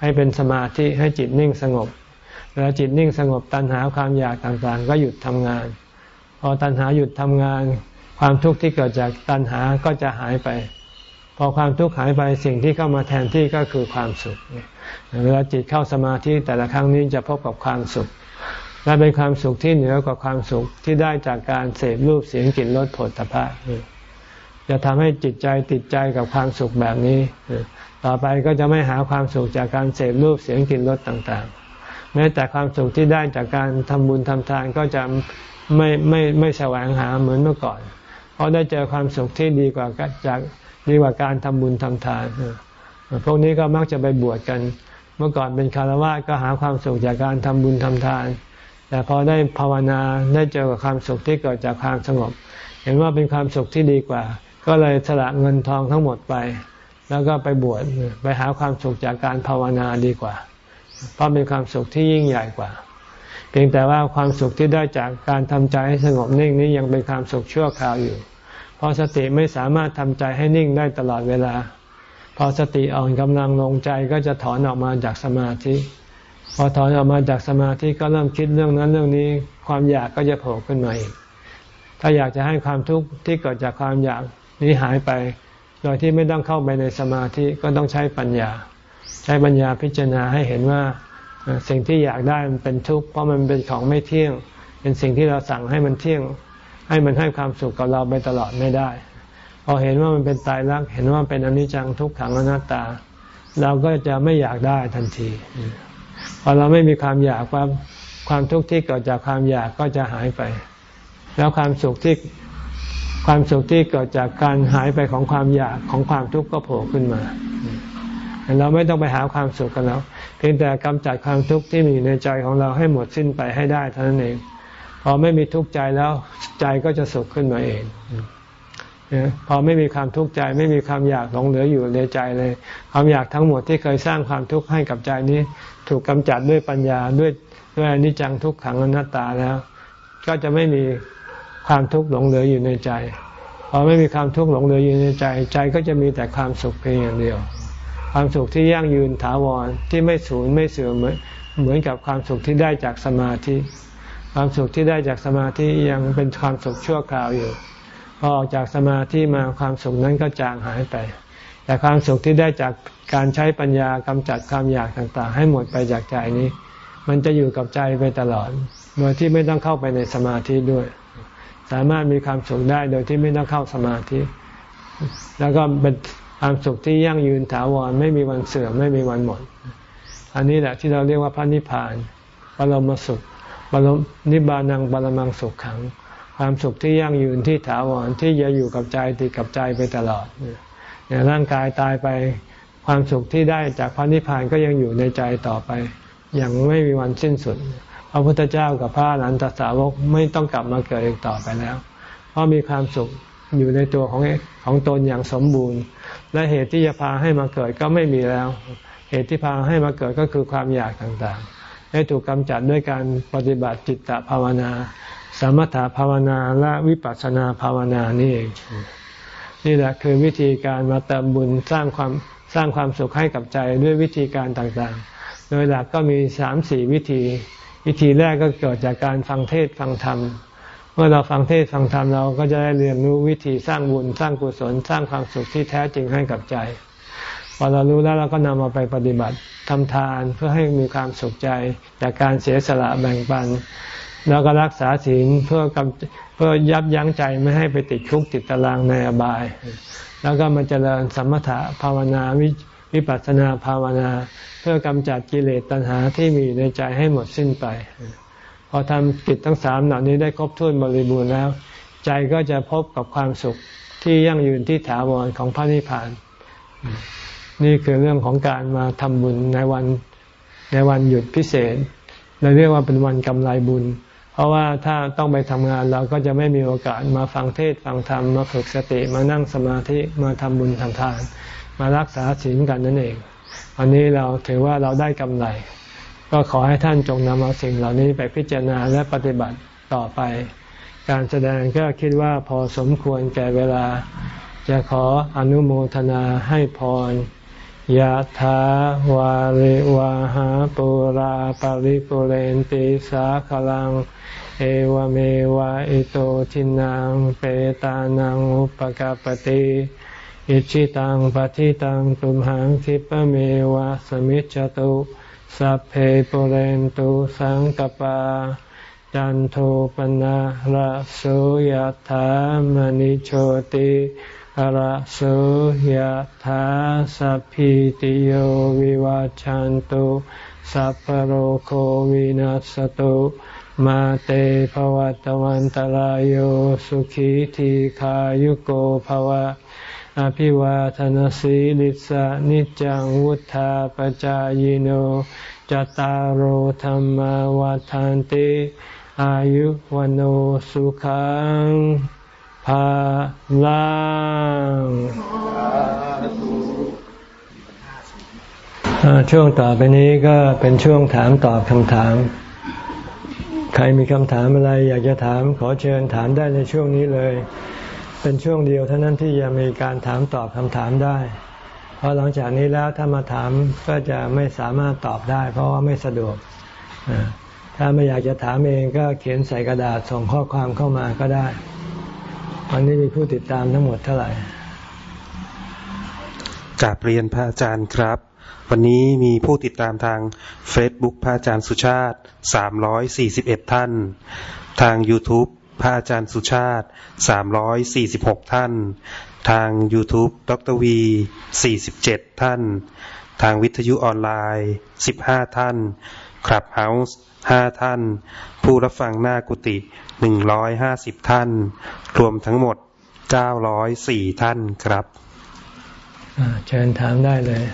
ให้เป็นสมาธิให้จิตนิ่งสงบแล้วจิตนิ่งสงบตัณหาความอยากต่างๆ ก็หยุดทำงาน พอตัณหาหยุดทำงาน ความทุกข์ที่เกิดจากตัณหาก็จะหายไป พอความทุกข์หายไปสิ่งที่เข้ามาแทนที่ก็คือความสุขเวลาจิตเข้าสมาธิแต่ละครั้งนี้จะพบกับความสุขและเป็นความสุขที่เหนือกว่าความสุขที่ได้จากการเสพรูปเสียงกลิ่นรสผลตภะจะทำให้จิตใจติดใจกับความสุขแบบนี้ ต่อไปก็จะไม่หาความสุขจากการเสพรูปเสียงกลิ่นรสต่างๆ แม้แต่ความสุขที่ได้จากการทำบุญทำทานก็จะไม่ไม่ไม่แสวงหาเหมือนเมื่อก่อน เพราะได้เจอความสุขที่ดีกว่าจาก ดีกว่าการทำบุญทำทานพวกนี้ก็มักจะไปบวชกัน เมื่อก่อนเป็นคารวะก็หาความสุขจากการทำบุญทำทาน แต่พอได้ภาวนาได้เจอกับความสุขที่เกิดจากความสงบ เห็นว่าเป็นความสุขที่ดีกว่า ก็เลยสละเงินทองทั้งหมดไป แล้วก็ไปบวชไปหาความสุขจากการภาวนาดีกว่า เพราะเป็นความสุขที่ยิ่งใหญ่กว่า เพียงแต่ว่าความสุขที่ได้จากการทำใจให้สงบนิ่งนี้ยังเป็นความสุขชั่วคราวอยู่ เพราะสติไม่สามารถทำใจให้นิ่งได้ตลอดเวลา พอสติอ่อนกำลังลงใจก็จะถอนออกมาจากสมาธิ พอถอนออกมาจากสมาธิก็เริ่มคิดเรื่องนั้นเรื่องนี้ ความอยากก็จะโผล่ขึ้นมาอีก ถ้าอยากจะให้ความทุกข์ที่เกิดจากความอยากนี้หายไป โดยที่ไม่ต้องเข้าไปในสมาธิก็ต้องใช้ปัญญา ใช้ปัญญาพิจารณาให้เห็นว่าสิ่งที่อยากได้มันเป็นทุกข์เพราะมันเป็นของไม่เที่ยง เป็นสิ่งที่เราสั่งให้มันเที่ยง ให้มันให้ความสุขกับเราไปตลอดไม่ได้ พอเห็นว่ามันเป็นตายรัก เห็นว่าเป็นอนิจจังทุกขังอนัตตา เราก็จะไม่อยากได้ทันที พอเราไม่มีความอยากความความทุกข์ที่เกิดจากความอยากก็จะหายไป แล้วความสุขที่ความสุขที่เกิดจากการหายไปของความอยากของความทุกข์ก็โผล่ขึ้นมา เราไม่ต้องไปหาความสุขกันแล้ว เพียงแต่กำจัดความทุกข์ที่มีในใจของเราให้หมดสิ้นไปให้ได้เท่านั้นเอง พอไม่มีทุกข์ใจแล้ว ใจก็จะสุขขึ้นมาเองพอไม่มีความทุกข์ใจไม่มีความอยากหลงเหลืออยู่ในใจเลย ความอยากทั้งหมดที่เคยสร้างความทุกข์ให้กับใจนี้ ถูกกำจัดด้วยปัญญาด้วยด้วยอนิจจังทุกขังอนัตตาแล้ว ก็จะไม่มีความทุกข์หลงเหลืออยู่ในใจพอไม่มีความทุกข์หลงเหลืออยู่ในใจ ใจก็จะมีแต่ความสุขเพียงอย่างเดียว ความสุขที่ยั่งยืนถาวรที่ไม่สูญไม่เสื่อมเหมือนเหมือนกับความสุขที่ได้จากสมาธิ ความสุขที่ได้จากสมาธิยังเป็นความสุขชั่วคราวอยู่ พอออกจากสมาธิมาความสุขนั้นก็จางหายไป แต่ความสุขที่ได้จากการใช้ปัญญากำจัดความอยากต่างๆ ให้หมดไปจากใจนี้ มันจะอยู่กับใจไปตลอด โดยที่ไม่ต้องเข้าไปในสมาธิด้วย สามารถมีความสุขได้โดยที่ไม่ต้องเข้าสมาธิ แล้วก็เป็นความสุขที่ยั่งยืนถาวรไม่มีวันเสื่อมไม่มีวันหมด อันนี้แหละที่เราเรียกว่าพระนิพพานบรมสุข นิบานังบรมังสุขขัง ความสุขที่ยั่งยืนที่ถาวรที่จะอยู่กับใจติดกับใจไปตลอดเนี่ยร่างกายตายไปความสุขที่ได้จากพระนิพพานก็ยังอยู่ในใจต่อไป อย่างไม่มีวันสิ้นสุด พระพุทธเจ้ากับพระหลานตสาวกไม่ต้องกลับมาเกิดอีกต่อไปแล้ว เพราะมีความสุขอยู่ในตัวของของตนอย่างสมบูรณ์ และเหตุที่จะพาให้มาเกิดก็ไม่มีแล้ว เหตุที่พาให้มาเกิดก็คือความอยากต่างๆ ได้ถูกกำจัดด้วยการปฏิบัติจิตตภาวนา สมถภาวนาและวิปัสสนาภาวนานี่เอง นี่แหละคือวิธีการมาเติมบุญสร้างความสร้างความสุขให้กับใจด้วยวิธีการต่างๆ โดยหลักก็มีสามสี่วิธี วิธีแรกก็เกิดจากการฟังเทศฟังธรรม เมื่อเราฟังเทศฟังธรรมเราก็จะได้เรียนรู้วิธีสร้างบุญสร้างกุศลสร้างความสุขที่แท้จริงให้กับใจ พอเรารู้แล้วเราก็นำมาไปปฏิบัติ ทำทานเพื่อให้มีความสุขใจ จากการเสียสละแบ่งปัน แล้วก็รักษาศีลเพื่อกำเพื่อยับยั้งใจไม่ให้ไปติดคุกติดตารางในอบาย แล้วก็มาเจริญสมถะภาวนาวิวปัสสนาภาวนา เพื่อกำจัดกิเลสตัณหาที่มีอยู่ในใจให้หมดสิ้นไป พอทำกิจทั้งสามเหล่านี้ได้ครบถ้วนบริบูรณ์แล้ว ใจก็จะพบกับความสุขที่ยั่งยืนที่ถาวรของพระนิพพาน นี่คือเรื่องของการมาทำบุญในวันในวันหยุดพิเศษเราเรียกว่าเป็นวันกำไรบุญ เพราะว่าถ้าต้องไปทำงานเราก็จะไม่มีโอกาสมาฟังเทศฟังธรรมมาฝึกสติมานั่งสมาธิมาทำบุญทำทาน มารักษาศีลกันนั่นเอง วันนี้เราถือว่าเราได้กำไร ก็ขอให้ท่านจงนำเอาสิ่งเหล่านี้ไปพิจารณาและปฏิบัติต่อไป การแสดงก็คิดว่าพอสมควรแก่เวลา จะขออนุโมทนาให้พร ยะถาวาริวาหาปุราปาริปุเรนติสาขลัง เอวเมวะอิโตทินังเปตานังอุปกาปติอิชิตังปฏิตังตุมหังคิปเมวะสมิจจตุสัพเพปุเรนตุสังกปาจันโทปนะระโสยธามณิโชติ ระโสยธาสัพพิติโยวิวัจจันตุสัพพโรโควินัสตุมาเตภวัตวันตารโยสุขีทีขายุโกภวะ อภิวาทนสีลิสะนิจังวุธาปจายโนจตารโหธรรมวาทานติ อายุวันโอสุขัง ภาลังช่วงต่อไปนี้ก็เป็นช่วงถามตอบคำถาม ใครมีคำถามอะไรอยากจะถามขอเชิญถามได้ในช่วงนี้เลย เป็นช่วงเดียวเท่านั้นที่จะมีการถามตอบคำถามได้ เพราะหลังจากนี้แล้วถ้ามาถามก็จะไม่สามารถตอบได้ เพราะว่าไม่สะดวก ถ้าไม่อยากจะถามเองก็เขียนใส่กระดาษส่งข้อความเข้ามาก็ได้ วันนี้มีผู้ติดตามทั้งหมดเท่าไหร่กาบเรียนพระอาจารย์ครับ วันนี้มีผู้ติดตามทาง Facebook พระอาจารย์สุชาติ 341 ท่าน ทาง YouTube พระอาจารย์สุชาติ 346 ท่าน ทาง YouTube ดรวี 47 ท่าน ทางวิทยุออนไลน์ 15 ท่าน คลับเฮาส์5ท่าน ผู้รับฟังหน้ากุฏิ150ท่าน รวมทั้งหมด904ท่านครับเชิญถามได้เลย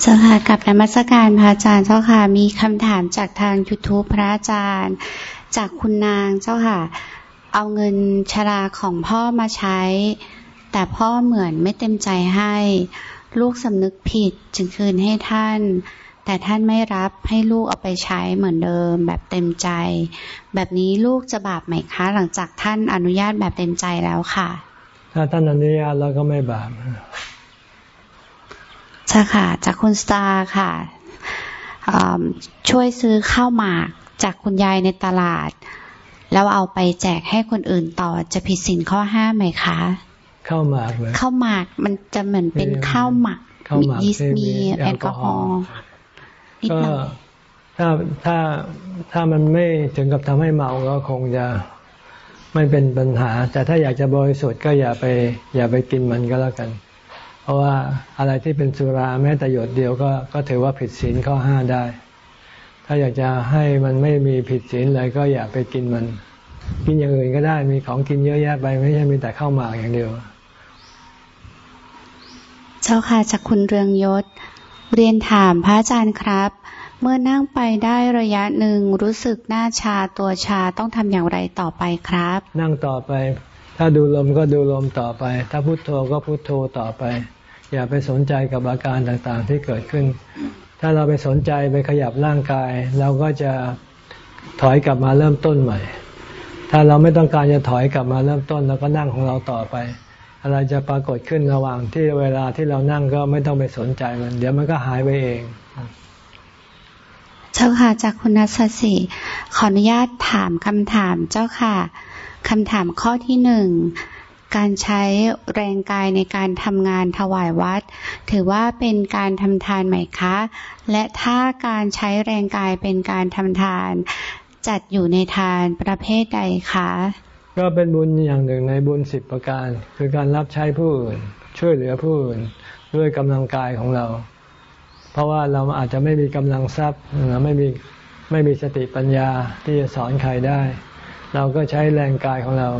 เจ้าค่ะกับนมัสการพระอาจารย์เจ้าค่ะ มีคำถามจากทาง YouTube พระอาจารย์ จากคุณนางเจ้าค่ะ เอาเงินชราของพ่อมาใช้ แต่พ่อเหมือนไม่เต็มใจให้ ลูกสำนึกผิดจึงคืนให้ท่าน แต่ท่านไม่รับให้ลูกเอาไปใช้เหมือนเดิม แบบเต็มใจ แบบนี้ลูกจะบาปไหมคะ หลังจากท่านอนุญาตแบบเต็มใจแล้วค่ะ ถ้าท่านอนุญาตแล้วก็ไม่บาปใช่ค่ะ จากคุณสตาร์ค่ะช่วยซื้อข้าวหมากจากคุณยายในตลาด แล้วเอาไปแจกให้คนอื่นต่อจะผิดสินข้อห้าไหมคะข้าวหมากเลยข้าวหมากมันจะเหมือนเป็นข้าวหมักมียีสต์มีแอลกอฮอล์ ก็ถ้าถ้าถ้ามันไม่ถึงกับทำให้เมาก็คงจะไม่เป็นปัญหา แต่ถ้าอยากจะบริสุทธิ์ก็อย่าไป อย่าไปกินมันก็แล้วกันราะว่าอะไรที่เป็นสุราแม้แต่หยดเดียวก็ก็ถือว่าผิดศีลข้อห้าได้ ถ้าอยากจะให้มันไม่มีผิดศีลเลยก็อย่าไปกินมัน กินอย่างอื่นก็ได้มีของกินเยอะแยะไปไม่ใช่มีแต่ข้าวหมากอย่างเดียวเจ้าค่ะจากคุณเรืองยศ เรียนถามพระอาจารย์ครับ เมื่อนั่งไปได้ระยะหนึ่งรู้สึกหน้าชาตัวชาต้องทำอย่างไรต่อไปครับ นั่งต่อไป ถ้าดูลมก็ดูลมต่อไป ถ้าพุโทโธก็พุโทโธต่อไป อย่าไปสนใจกับอาการต่างๆที่เกิดขึ้น ถ้าเราไปสนใจไปขยับร่างกาย เราก็จะถอยกลับมาเริ่มต้นใหม่ ถ้าเราไม่ต้องการจะถอยกลับมาเริ่มต้นเราก็นั่งของเราต่อไป อะไรจะปรากฏขึ้นระหว่างที่เวลาที่เรานั่งก็ไม่ต้องไปสนใจมัน เดี๋ยวมันก็หายไปเองเจ้าค่ะจากคุณนัสสิขออนุญาตถามคำถามเจ้าค่ะคำถามข้อที่หนึ่งการใช้แรงกายในการทำงานถวายวัด ถือว่าเป็นการทำทานไหมคะ และถ้าการใช้แรงกายเป็นการทำทาน จัดอยู่ในทานประเภทใดคะ ก็เป็นบุญอย่างหนึ่งในบุญสิบประการ คือการรับใช้ผู้อื่น ช่วยเหลือผู้อื่นด้วยกำลังกายของเรา เพราะว่าเราอาจจะไม่มีกำลังทรัพย์ไม่มีไม่มีสติปัญญาที่จะสอนใครได้ เราก็ใช้แรงกายของเรา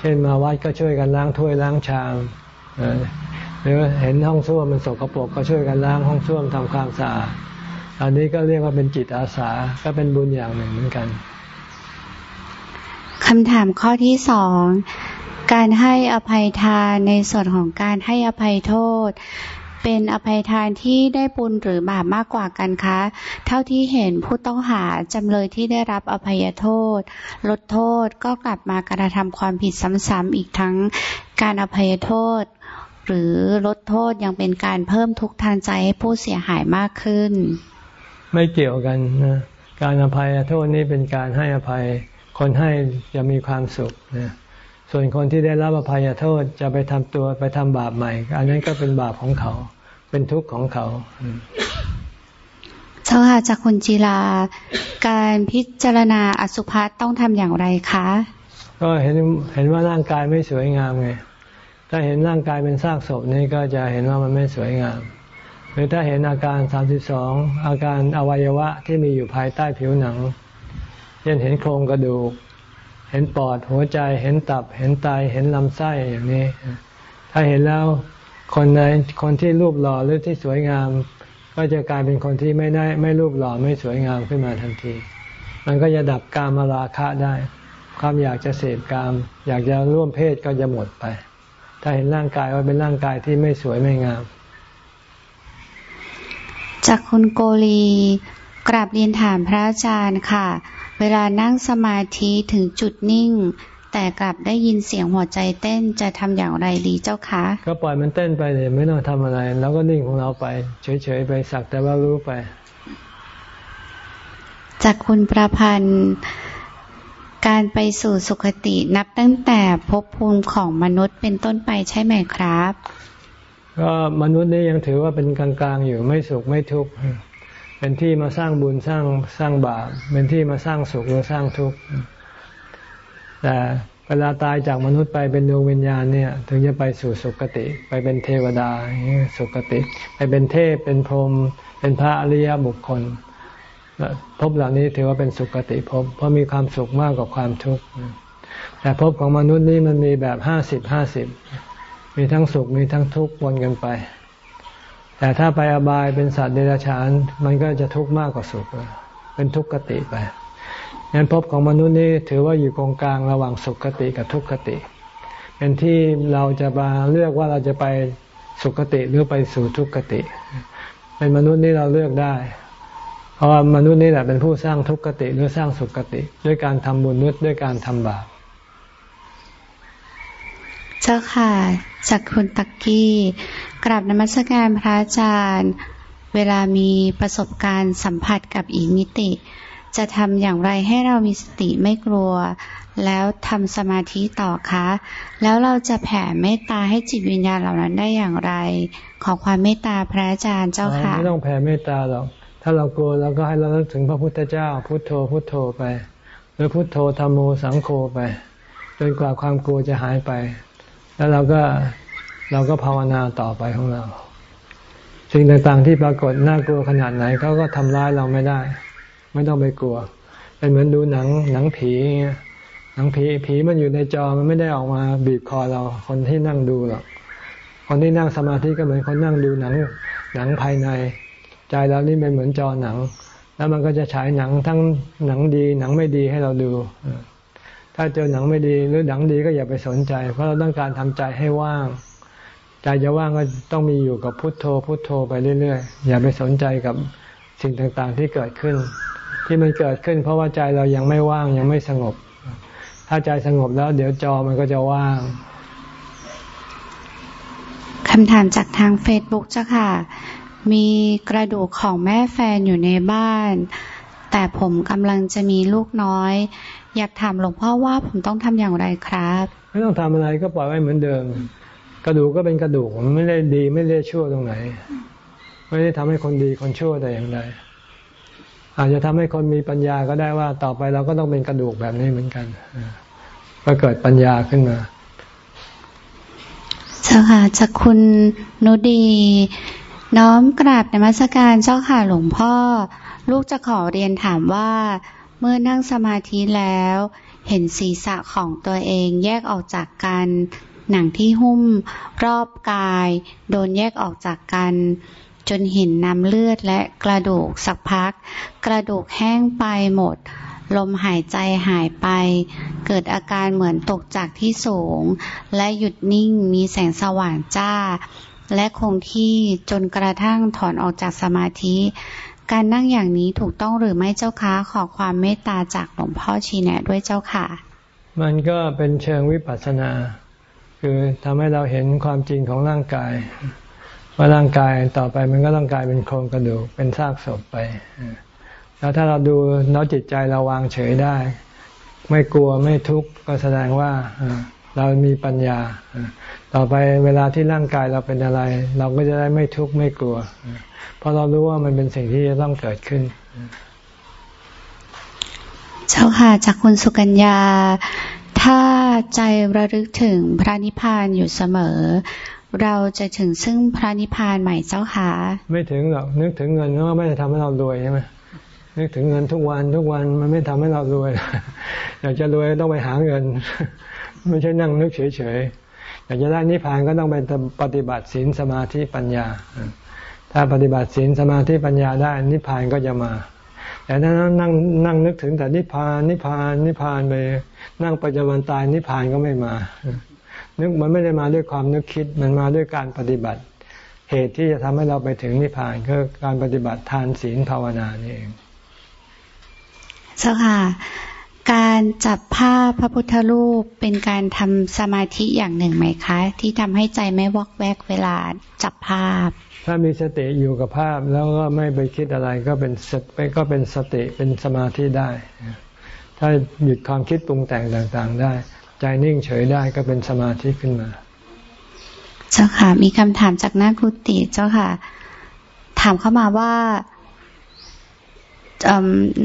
เช่นมาวัดก็ช่วยกันล้างถ้วยล้างชามหรือเห็นห้องส้วมมันสกปรกก็ช่วยกันล้างห้องส้วมทำความสะอาดอันนี้ก็เรียกว่าเป็นจิตอาสาก็เป็นบุญอย่างหนึ่งเหมือนกัน คำถามข้อที่สองการให้อภัยทานในส่วนของการให้อภัยโทษ เป็นอภัยทานที่ได้บุญหรือบาปมากกว่ากันคะ เท่าที่เห็นผู้ต้องหาจำเลยที่ได้รับอภัยโทษ ลดโทษก็กลับมากระทำความผิดซ้ำๆอีกทั้งการอภัยโทษ หรือลดโทษยังเป็นการเพิ่มทุกทางใจให้ผู้เสียหายมากขึ้น ไม่เกี่ยวกันนะการอภัยโทษนี้เป็นการให้อภัย คนให้จะมีความสุขนะส่วนคนที่ได้รับอภัยโทษจะไปทำตัวไปทำบาปใหม่ อันนั้นก็เป็นบาปของเขา เป็นทุกข์ของเขาเจ้าค่ะจากคุณจีลา การพิจารณาอสุภะต้องทำอย่างไรคะ ก็เห็นเห็นว่าร่างกายไม่สวยงามไง ถ้าเห็นร่างกายเป็นซากศพนี่ก็จะเห็นว่ามันไม่สวยงาม หรือถ้าเห็นอาการสามสิบสองอาการอวัยวะที่มีอยู่ภายใต้ผิวหนัง เช่นเห็นโครงกระดูก เห็นปอดหัวใจ เห็นตับ เห็นไต เห็นลำไส้อย่างนี้ ถ้าเห็นแล้วคนในคนที่รูปหล่อหรือที่สวยงาม ก็จะกลายเป็นคนที่ไม่ได้ไม่รูปหล่อไม่สวยงามขึ้นมาทันที มันก็จะดับกามราคะได้ ความอยากจะเสพกาม อยากจะร่วมเพศก็จะหมดไป ถ้าเห็นร่างกายว่าเป็นร่างกายที่ไม่สวยไม่งาม จากคุณโกลีกราบเรียนถามพระอาจารย์ค่ะ เวลานั่งสมาธิถึงจุดนิ่ง แต่กลับได้ยินเสียงหัวใจเต้นจะทำอย่างไรดีเจ้าคะ ก็ปล่อยมันเต้นไปเลยไม่ต้องทำอะไรแล้วก็นิ่งของเราไป เฉยๆไปสักแต่ว่ารู้ไป จากคุณประพันธ์การไปสู่สุคตินับตั้งแต่ภพภูมิของมนุษย์เป็นต้นไปใช่ไหมครับ ก็มนุษย์นี่ยังถือว่าเป็นกลางๆอยู่ไม่สุขไม่ทุกข์ เป็นที่มาสร้างบุญสร้างสร้างบาปเป็นที่มาสร้างสุขหรือสร้างทุกข์แต่เวลาตายจากมนุษย์ไปเป็นดวงวิญญาณเนี่ย ถึงจะไปสู่สุคติ ไปเป็นเทวดาสุคติ ไปเป็นเทพเป็นพรหมเป็นพระอริยบุคคลภพเหล่านี้ถือว่าเป็นสุคติภพเพราะมีความสุขมากกว่าความทุกข์แต่ภพของมนุษย์นี่มันมีแบบห้าสิบห้าสิบมีทั้งสุขมีทั้งทุกข์วนกันไป แต่ถ้าไปอบายเป็นสัตว์เดรัจฉาน มันก็จะทุกข์มากกว่าสุข เป็นทุกขติไปงั้นภพของมนุษย์นี่ถือว่าอยู่ตรงกลางระหว่างสุขติกับทุกขติ เป็นที่เราจะมาเลือกว่าเราจะไปสุขติหรือไปสู่ทุกขติ เป็นมนุษย์นี่เราเลือกได้ เพราะว่ามนุษย์นี่แหละเป็นผู้สร้างทุกขติหรือสร้างสุขติ ด้วยการทำบุญด้วยการทำบาป จ้าค่ะ จากคุณตักกี้กราบนมัสการพระอาจารย์ เวลามีประสบการณ์สัมผัสกับอีกมิติ จะทำอย่างไรให้เรามีสติไม่กลัว แล้วทำสมาธิต่อคะ แล้วเราจะแผ่เมตตาให้จิตวิญญาณเหล่านั้นได้อย่างไร ขอความเมตตาพระอาจารย์เจ้าค่ะไม่ต้องแผ่เมตตาหรอกถ้าเรากลัวเราก็ให้เราลึกถึงพระพุทธเจ้า พุทโธพุทโธไป หรือพุทโธธรรมโมสังโฆไปจนกว่าความกลัวจะหายไป แล้วเราก็เราก็ภาวนาต่อไปของเรา สิ่งต่างๆที่ปรากฏน่ากลัวขนาดไหนเขาก็ทำร้ายเราไม่ได้ ไม่ต้องไปกลัว เป็นเหมือนดูหนังหนังผีหนังผีผีมันอยู่ในจอมันไม่ได้ออกมาบีบคอเรา คนที่นั่งดูหรอกคนที่นั่งสมาธิก็เหมือนคนนั่งดูหนัง หนังภายใน ใจเรานี่เป็นเหมือนจอหนัง แล้วมันก็จะฉายหนังทั้งหนังดีหนังไม่ดีให้เราดู ถ้าเจอหนังไม่ดีหรือหนังดีก็อย่าไปสนใจ เพราะเราต้องการทำใจให้ว่าง ใจจะว่างก็ต้องมีอยู่กับพุทโธ พุทโธไปเรื่อยๆ อย่าไปสนใจกับสิ่งต่างๆที่เกิดขึ้น ที่มันเกิดขึ้น เพราะว่าใจเรายังไม่ว่างยังไม่สงบ ถ้าใจสงบแล้ว เดี๋ยวจอมันก็จะว่างคำถามจากทางเฟซบุ๊กจ้ะค่ะ มีกระดูกของแม่แฟนอยู่ในบ้าน แต่ผมกำลังจะมีลูกน้อย อยากถามหลวงพ่อว่าผมต้องทำอย่างไรครับ ไม่ต้องทำอะไรก็ปล่อยไว้เหมือนเดิม กระดูกก็เป็นกระดูกมันไม่ได้ดีไม่ได้ชั่วตรงไหน ไม่ได้ทำให้คนดีคนชั่วแต่อย่างใดอาจจะทำให้คนมีปัญญาก็ได้ว่าต่อไปเราก็ต้องเป็นกระดูกแบบนี้เหมือนกันก็เกิดปัญญาขึ้นมาเจ้าค่ะจากคุณนุดีน้อมกราบในมัสการเจ้าค่ะหลวงพ่อ ลูกจะขอเรียนถามว่า เมื่อนั่งสมาธิแล้ว เห็นศีรษะของตัวเองแยกออกจากกัน หนังที่หุ้มรอบกาย โดนแยกออกจากกัน จนเห็นน้ำเลือดและกระดูกสักพัก กระดูกแห้งไปหมด ลมหายใจหายไป เกิดอาการเหมือนตกจากที่สูง และหยุดนิ่งมีแสงสว่างจ้า และคงที่จนกระทั่งถอนออกจากสมาธิ การนั่งอย่างนี้ถูกต้องหรือไม่เจ้าคะขอความเมตตาจากหลวงพ่อชี้แนะด้วยเจ้าค่ะ มันก็เป็นเชิงวิปัสสนา คือทำให้เราเห็นความจริงของร่างกาย ว่าร่างกายต่อไปมันก็ต้องกลายเป็นโครงกระดูกเป็นซากศพไปแล้วถ้าเราดูน้อจิตใจเราวางเฉยได้ ไม่กลัวไม่ทุกข์ก็แสดงว่าเรามีปัญญา ต่อไปเวลาที่ร่างกายเราเป็นอะไร เราก็จะได้ไม่ทุกข์ไม่กลัว เพราะเรารู้ว่ามันเป็นสิ่งที่จะต้องเกิดขึ้น เจ้าค่ะจากคุณสุกัญญา ถ้าใจระลึกถึงพระนิพพานอยู่เสมอ เราจะถึงซึ่งพระนิพพานใหม่เจ้าค่ะไม่ถึงหรอกนึกถึงเงินก็ไม่ได้ทำให้เรารวยใช่ไหมนึกถึงเงินทุกวันทุกวันมันไม่ทำให้เรารวย อยากจะรวยต้องไปหาเงิน ไม่ใช่นั่งนึกเฉยๆ อยากจะได้นิพพานก็ต้องไปปฏิบัติศีลสมาธิปัญญา ถ้าปฏิบัติศีลสมาธิปัญญาได้นิพพานก็จะมา แต่ถ้านั่งนั่งนึกถึงแต่นิพพานนิพพานนิพพานไปนั่งปัจจุบันตายนิพพานก็ไม่มา นึกมันไม่ได้มาด้วยความนึกคิดมันมาด้วยการปฏิบัติ เหตุที่จะทำให้เราไปถึงนิพพานคือการปฏิบัติทานศีลภาวนานี่เองเจ้าค่ะการจับภาพพระพุทธรูปเป็นการทำสมาธิอย่างหนึ่งไหมคะ ที่ทำให้ใจไม่วอกแวกเวลาจับภาพ ถ้ามีสติอยู่กับภาพแล้วก็ไม่ไปคิดอะไรก็เป็นสติก็เป็นสติเป็นสมาธิได้ ถ้าหยุดความคิดปรุงแต่งต่างๆ ได้ ใจนิ่งเฉยได้ก็เป็นสมาธิขึ้นมา เจ้าค่ะ มีคำถามจากนักกุติเจ้าค่ะ ถามเข้ามาว่า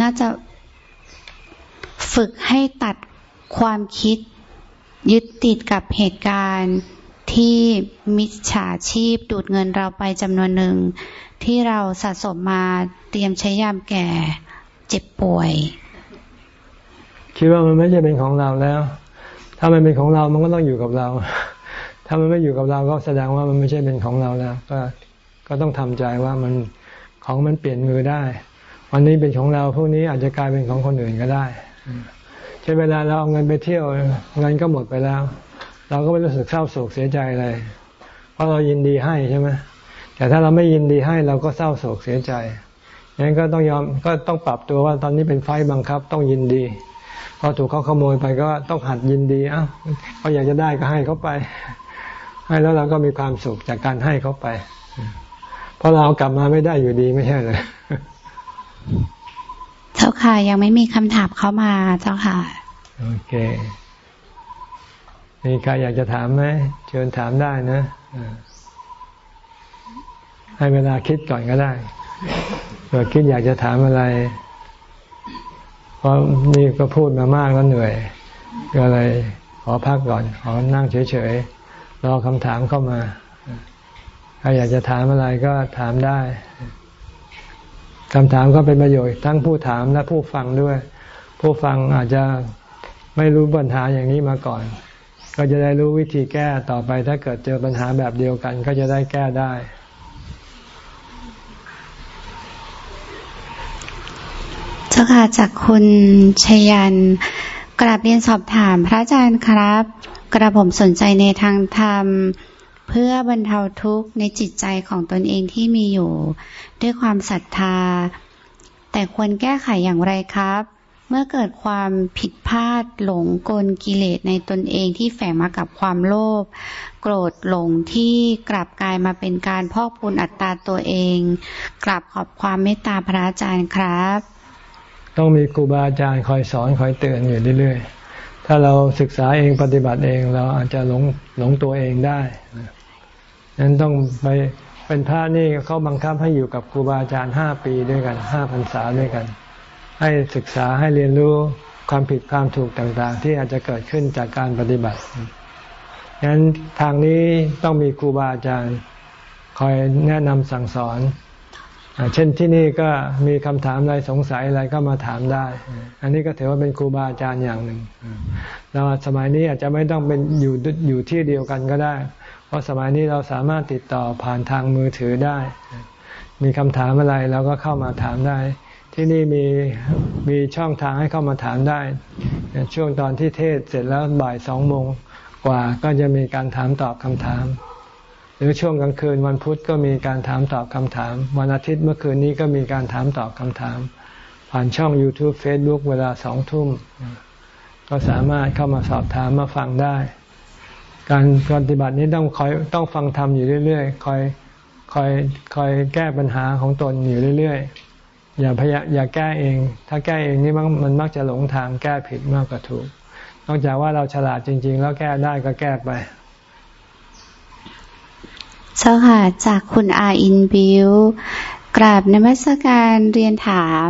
น่าจะฝึกให้ตัดความคิดยึดติดกับเหตุการณ์ ที่มิจฉาชีพดูดเงินเราไปจำนวนหนึ่ง ที่เราสะสมมาเตรียมใช้ยามแก่เจ็บป่วย คิดว่ามันไม่ใช่เป็นของเราแล้ว ถ้ามันเป็นของเรามันก็ต้องอยู่กับเรา ถ้ามันไม่อยู่กับเราก็แสดงว่ามันไม่ใช่เป็นของเราแล้ว ก็ก็ต้องทำใจว่ามันของมันเปลี่ยนมือได้ วันนี้เป็นของเราพวกนี้อาจจะกลายเป็นของคนอื่นก็ได้ใช่เวลาเราเอาเงินไปเที่ยวเงินก็หมดไปแล้ว เราก็ไม่รู้สึกเศร้าโศกเสียใจอะไร เพราะเรายินดีให้ใช่ไหมแต่ถ้าเราไม่ยินดีให้เราก็เศร้าโศกเสียใจงั้นก็ต้องยอมก็ต้องปรับตัวว่าตอนนี้เป็นไฟบังคับ ต้องยินดี พอถูกเขาขโมยไปก็ต้องหัดยินดีอ้าวเขาอยากจะได้ก็ให้เขาไป ให้แล้วเราก็มีความสุขจากการให้เขาไป เพราะเรากลับมาไม่ได้อยู่ดีไม่ใช่เลยเจ้าค่ะยังไม่มีคำถามเข้ามาเจ้าค่ะ โอเค มีใครอยากจะถามไหมเชิญถามได้นะให้เวลาคิดก่อนก็ได้เผื่อคิดอยากจะถามอะไร เพราะนี่ก็พูดมามากแล้วเหนื่อย ก็เลยขอพักก่อน ขอนั่งเฉยๆ รอคำถามเข้ามาใครอยากจะถามอะไรก็ถามได้คำถามก็เป็นประโยชน์ทั้งผู้ถามและผู้ฟังด้วย ผู้ฟังอาจจะไม่รู้ปัญหาอย่างนี้มาก่อน ก็จะได้รู้วิธีแก้ต่อไปถ้าเกิดเจอปัญหาแบบเดียวกัน ก็จะได้แก้ได้ เจ้าค่ะจากคุณชยันกราบเรียนสอบถามพระอาจารย์ครับ กระผมสนใจในทางธรรม เพื่อบรรเทาทุกข์ในจิตใจของตนเองที่มีอยู่ ด้วยความศรัทธา แต่ควรแก้ไขอย่างไรครับ มื่อเกิดความผิดพลาดหลงกลกิเลสในตนเองที่แฝงมากับความโลภโกรธหลงที่กลับกลายมาเป็นการพอกพูนอัตตาตัวเอง กลับขอบความเมตตาพระอาจารย์ครับ ต้องมีครูบาอาจารย์คอยสอนคอยเตือนอยู่เรื่อยๆ ถ้าเราศึกษาเองปฏิบัติเองเราอาจจะหลงหลงตัวเองได้นั้นต้องไปเป็นพระนี่เขาบังคับให้อยู่กับครูบาอาจารย์ห้าปีด้วยกันห้าพรรษาด้วยกัน ให้ศึกษาให้เรียนรู้ความผิดความถูกต่างๆ ที่อาจจะเกิดขึ้นจากการปฏิบัติฉะนั้นทางนี้ต้องมีครูบาอาจารย์คอยแนะนำสั่งสอน เช่นที่นี่ก็มีคำถามอะไรสงสัยอะไรก็มาถามได้ อันนี้ก็ถือว่าเป็นครูบาอาจารย์อย่างหนึ่ง เราสมัยนี้อาจจะไม่ต้องเป็นอยู่อยู่ที่เดียวกันก็ได้ เพราะสมัยนี้เราสามารถติดต่อผ่านทางมือถือได้ มีคำถามอะไรเราก็เข้ามาถามได้ ที่นี่มีมีช่องทางให้เข้ามาถามได้ ช่วงตอนที่เทศเสร็จแล้วบ่ายสองโมงกว่าก็จะมีการถามตอบคำถาม หรือช่วงกลางคืนวันพุธก็มีการถามตอบคำถาม วันอาทิตย์เมื่อคืนนี้ก็มีการถามตอบคำถาม ผ่านช่อง YouTube Facebook เวลาสองทุ่ม ก็สามารถเข้ามาสอบถามมาฟังได้ การปฏิบัตินี้ต้องคอยต้องฟังธรรมอยู่เรื่อยๆคอยคอยคอยแก้ปัญหาของตนอยู่เรื่อยๆ อย่าพยายามอย่าแก้เอง ถ้าแก้เองนี่มันมันมักจะหลงทางแก้ผิดมากกว่าถูก นอกจากว่าเราฉลาดจริง ๆ แล้วแก้ได้ก็แก้ไปเจ้าค่ะจากคุณอาอินบิวกราบนมัสการเรียนถาม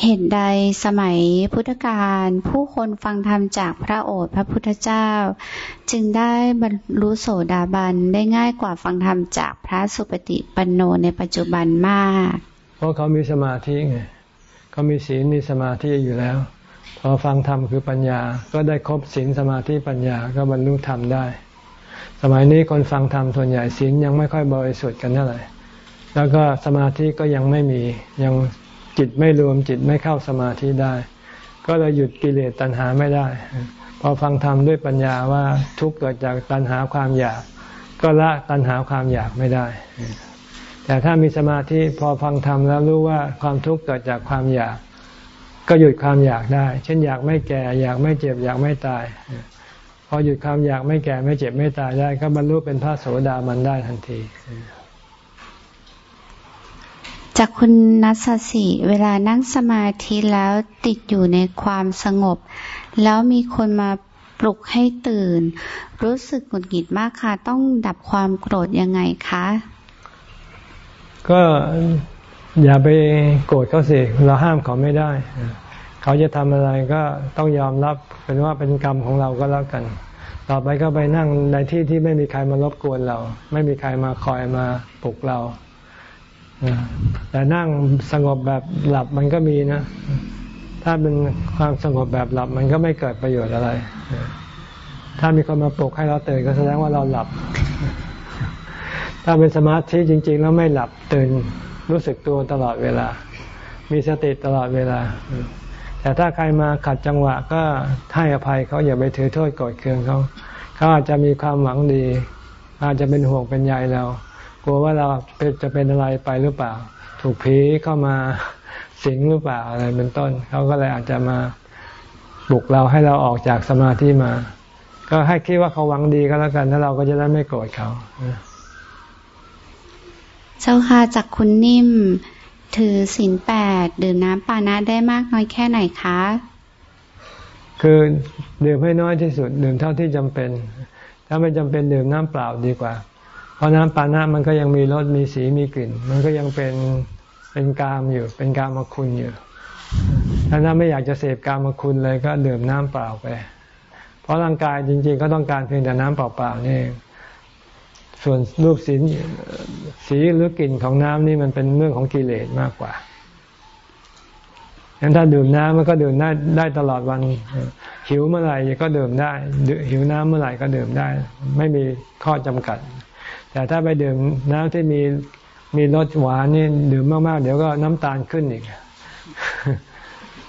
เหตุใดสมัยพุทธกาลผู้คนฟังธรรมจากพระโอษฐ์พระพุทธเจ้า จึงได้บรรลุโสดาบันได้ง่ายกว่าฟังธรรมจากพระสุปฏิปันโนในปัจจุบันมาก ราะเขามีสมาธิไงเขามีศีลมีสมาธิอยู่แล้ว พอฟังธรรมคือปัญญา ก็ได้ครบศีลสมาธิปัญญาก็บรรลุธรรมได้ สมัยนี้คนฟังธรรมส่วนใหญ่ศีลยังไม่ค่อยบริสุทธิ์กันเท่าไหร่แล้วก็สมาธิก็ยังไม่มียังจิตไม่รวมจิตไม่เข้าสมาธิได้ ก็เลยหยุดกิเลสตัณหาไม่ได้ พอฟังธรรมด้วยปัญญาว่าทุกเกิดจากตัณหาความอยาก ก็ละตัณหาความอยากไม่ได้ แต่ถ้ามีสมาธิพอฟังธรรมแล้วรู้ว่าความทุกข์เกิดจากความอยาก ก็หยุดความอยากได้ เช่นอยากไม่แก่ อยากไม่เจ็บ อยากไม่ตาย พอหยุดความอยากไม่แก่ไม่เจ็บไม่ตายได้ ก็บรรลุเป็นพระโสดามันได้ทันทีจากคุณนัสสิเวลานั่งสมาธิแล้วติดอยู่ในความสงบ แล้วมีคนมาปลุกให้ตื่น รู้สึกหงุดหงิดมากค่ะ ต้องดับความโกรธยังไงคะ ก็อย่าไปโกรธเขาสิเราห้ามเขาไม่ได้ เขาจะทำอะไรก็ต้องยอมรับเป็นว่าเป็นกรรมของเราก็แล้วกัน ต่อไปก็ไปนั่งในที่ที่ไม่มีใครมารบกวนเรา ไม่มีใครมาคอยมาปลุกเราแต่นั่งสงบแบบหลับมันก็มีนะ ถ้าเป็นความสงบแบบหลับมันก็ไม่เกิดประโยชน์อะไร ถ้ามีคนมาปลุกให้เราตื่นก็แสดงว่าเราหลับ ถ้าเป็นสมาธิจริง ๆ แล้วไม่หลับตื่นรู้สึกตัวตลอดเวลา มีสติตลอดเวลา แต่ถ้าใครมาขัดจังหวะก็ให้อภัยเขาอย่าไปถือโทษกรธเคืองเขาเขาอาจจะมีความหวังดี อาจจะเป็นห่วงเป็นใยเรากลัวว่าเราจะเป็นอะไรไปหรือเปล่า ถูกผีเข้ามาสิงหรือเปล่าอะไรเป็นต้น เขาก็เลยอาจจะมาปลุกเราให้เราออกจากสมาธิมา ก็ให้คิดว่าเขาหวังดีก็แล้วกัน ถ้าเราก็จะได้ไม่โกรธเขา เจ้าค่ะจากคุณนิ่ม ถือศีลแปดดื่มน้ำปานะได้มากน้อยแค่ไหนคะ คือดื่มให้น้อยที่สุด ดื่มเท่าที่จำเป็น ถ้าไม่จำเป็นดื่มน้ำเปล่าดีกว่า เพราะน้ำปานะมันก็ยังมีรสมีสีมีกลิ่น มันก็ยังเป็นเป็นกามอยู่ เป็นกามคุณอยู่ถ้าถ้าไม่อยากจะเสพกามคุณเลยก็ดื่มน้ำเปล่าไป เพราะร่างกายจริง ๆ ก็ต้องการเพียงแต่น้ำเปล่าๆนี่ ส่วนรูปสีสีหรือกลิ่นของน้ำนี่มันเป็นเรื่องของกิเลสมากกว่างั้นถ้าดื่มน้ำมันก็ดื่มได้ได้ตลอดวัน หิวเมื่อไหร่ก็ดื่มได้ หิวน้ำเมื่อไหร่ก็ดื่มได้ ไม่มีข้อจำกัด แต่ถ้าไปดื่มน้ำที่มีมีรสหวานนี่ดื่มมากๆ เดี๋ยวก็น้ำตาลขึ้นอีก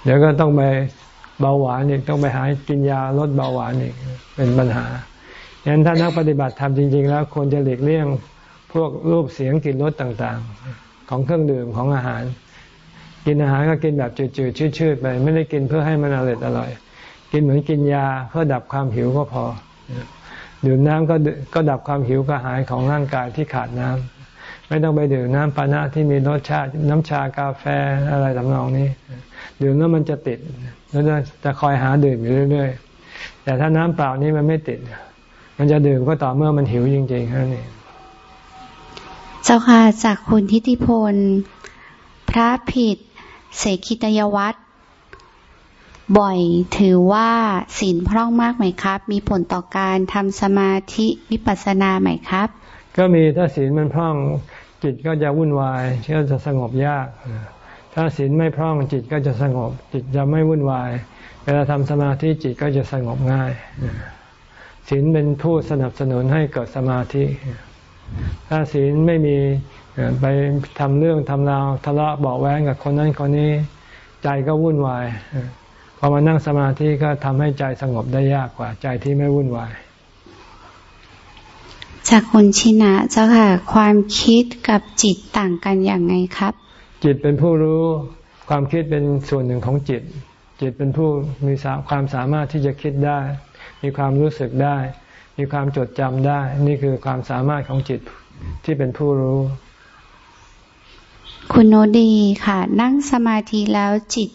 เดี๋ยวก็ต้องไปเบาหวานอีกต้องไปหากินยาลดเบาหวานอีกเป็นปัญหา ฉะนั้นถ้านักปฏิบัติทำจริง ๆ แล้วควรจะหลีกเลี่ยงพวกรูปเสียงกลิ่นรสต่างๆ ของเครื่องดื่มของอาหาร กินอาหารก็กินแบบจืดๆชืดๆไปไม่ได้กินเพื่อให้มันอร่อยอร่อย กินเหมือนกินยาเพื่อดับความหิวก็พอ ดื่มน้ำก็ก็ดับความหิวกระหายของร่างกายที่ขาดน้ำไม่ต้องไปดื่มน้ำปานะที่มีรสชาติน้ำชากาแฟอะไรต่างๆนี้ ดื่มแล้วมันจะติดแล้วจะคอยหาดื่มอยู่เรื่อย ๆ แต่ถ้าน้ำเปล่านี้มันไม่ติด มันจะดื่มก็ต่อเมื่อมันหิวจริงๆแค่นี้เจ้าค่ะจากคุณทิติพล พระผิด เสกิตยวัตรบ่อยถือว่าศีลพร่องมากไหมครับ มีผลต่อการทำสมาธิวิปัสสนาไหมครับ ก็มีถ้าศีลมันพร่องจิตก็จะวุ่นวายก็จะสงบยาก ถ้าศีลไม่พร่องจิตก็จะสงบ จิตจะไม่วุ่นวาย เวลาทำสมาธิจิตก็จะสงบง่าย ศีลเป็นผู้สนับสนุนให้เกิดสมาธิ ถ้าศีลไม่มีไปทำเรื่องทำราวทะเลาะเบาแว้งกับคนนั้นคนนี้ใจก็วุ่นวายพอมานั่งสมาธิก็ทำให้ใจสงบได้ยากกว่า ใจที่ไม่วุ่นวาย จากคุณชินะเจ้าค่ะ ความคิดกับจิตต่างกันอย่างไงครับ จิตเป็นผู้รู้ความคิดเป็นส่วนหนึ่งของจิต จิตเป็นผู้มีความสามารถที่จะคิดได้ มีความรู้สึกได้ มีความจดจำได้ นี่คือความสามารถของจิตที่เป็นผู้รู้ คุณโนดีค่ะ นั่งสมาธิแล้วจิต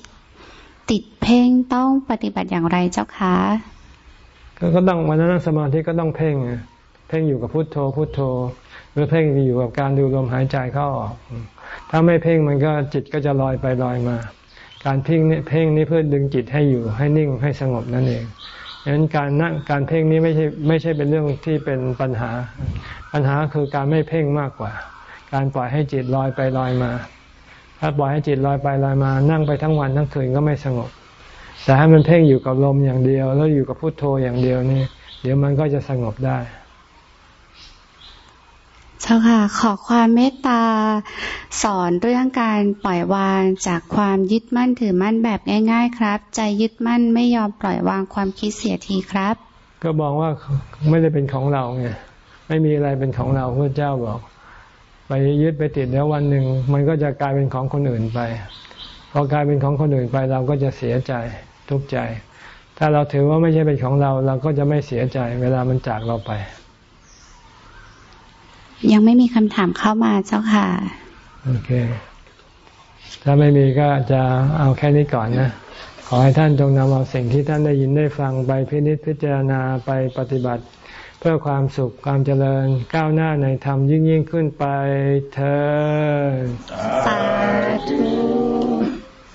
ติดเพ่งต้องปฏิบัติอย่างไรเจ้าคะก็ต้องวันนั้นนั่งสมาธิก็ต้องเพ่งเพ่งอยู่กับพุทโธ พุทโธ หรือเพ่งอยู่กับการดูลมหายใจเข้าออก ถ้าไม่เพ่งมันก็จิตก็จะลอยไปลอยมา การเพ่งนี่เพ่งนี่เพื่อดึงจิตให้อยู่ให้นิ่งให้สงบนั่นเอง ฉะนั้นการนั่งการเพ่งนี้ไม่ใช่ไม่ใช่เป็นเรื่องที่เป็นปัญหา ปัญหาคือการไม่เพ่งมากกว่า การปล่อยให้จิตลอยไปลอยมา ถ้าปล่อยให้จิตลอยไปลอยมา นั่งไปทั้งวันทั้งคืนก็ไม่สงบ แต่ให้มันเพ่งอยู่กับลมอย่างเดียว แล้วอยู่กับพุโทโธอย่างเดียวนี่เดี๋ยวมันก็จะสงบได้ เจ้าค่ะ ขอความเมตตาสอนเรื่องการปล่อยวางจากความยึดมั่นถือมั่นแบบง่าย ๆ ครับ ใจยึดมั่นไม่ยอมปล่อยวางความคิดเสียทีครับ ก็บอกว่าไม่ได้เป็นของเราไงไม่มีอะไรเป็นของเราพระเจ้าบอก ไปยึดไปติดแล้ววันหนึ่งมันก็จะกลายเป็นของคนอื่นไปพอกลายเป็นของคนอื่นไปเราก็จะเสียใจทุกข์ใจ ถ้าเราถือว่าไม่ใช่เป็นของเรา เราก็จะไม่เสียใจ เวลามันจากเราไป ยังไม่มีคำถามเข้ามาเจ้าค่ะ โอเค ถ้าไม่มีก็จะเอาแค่นี้ก่อนนะ ขอให้ท่านจงนำเอาสิ่งที่ท่านได้ยินได้ฟังไปพินิจพิจารณาไปปฏิบัติ เพื่อความสุขความเจริญก้าวหน้าในธรรมยิ่งยิ่งขึ้นไปเธอสาธุ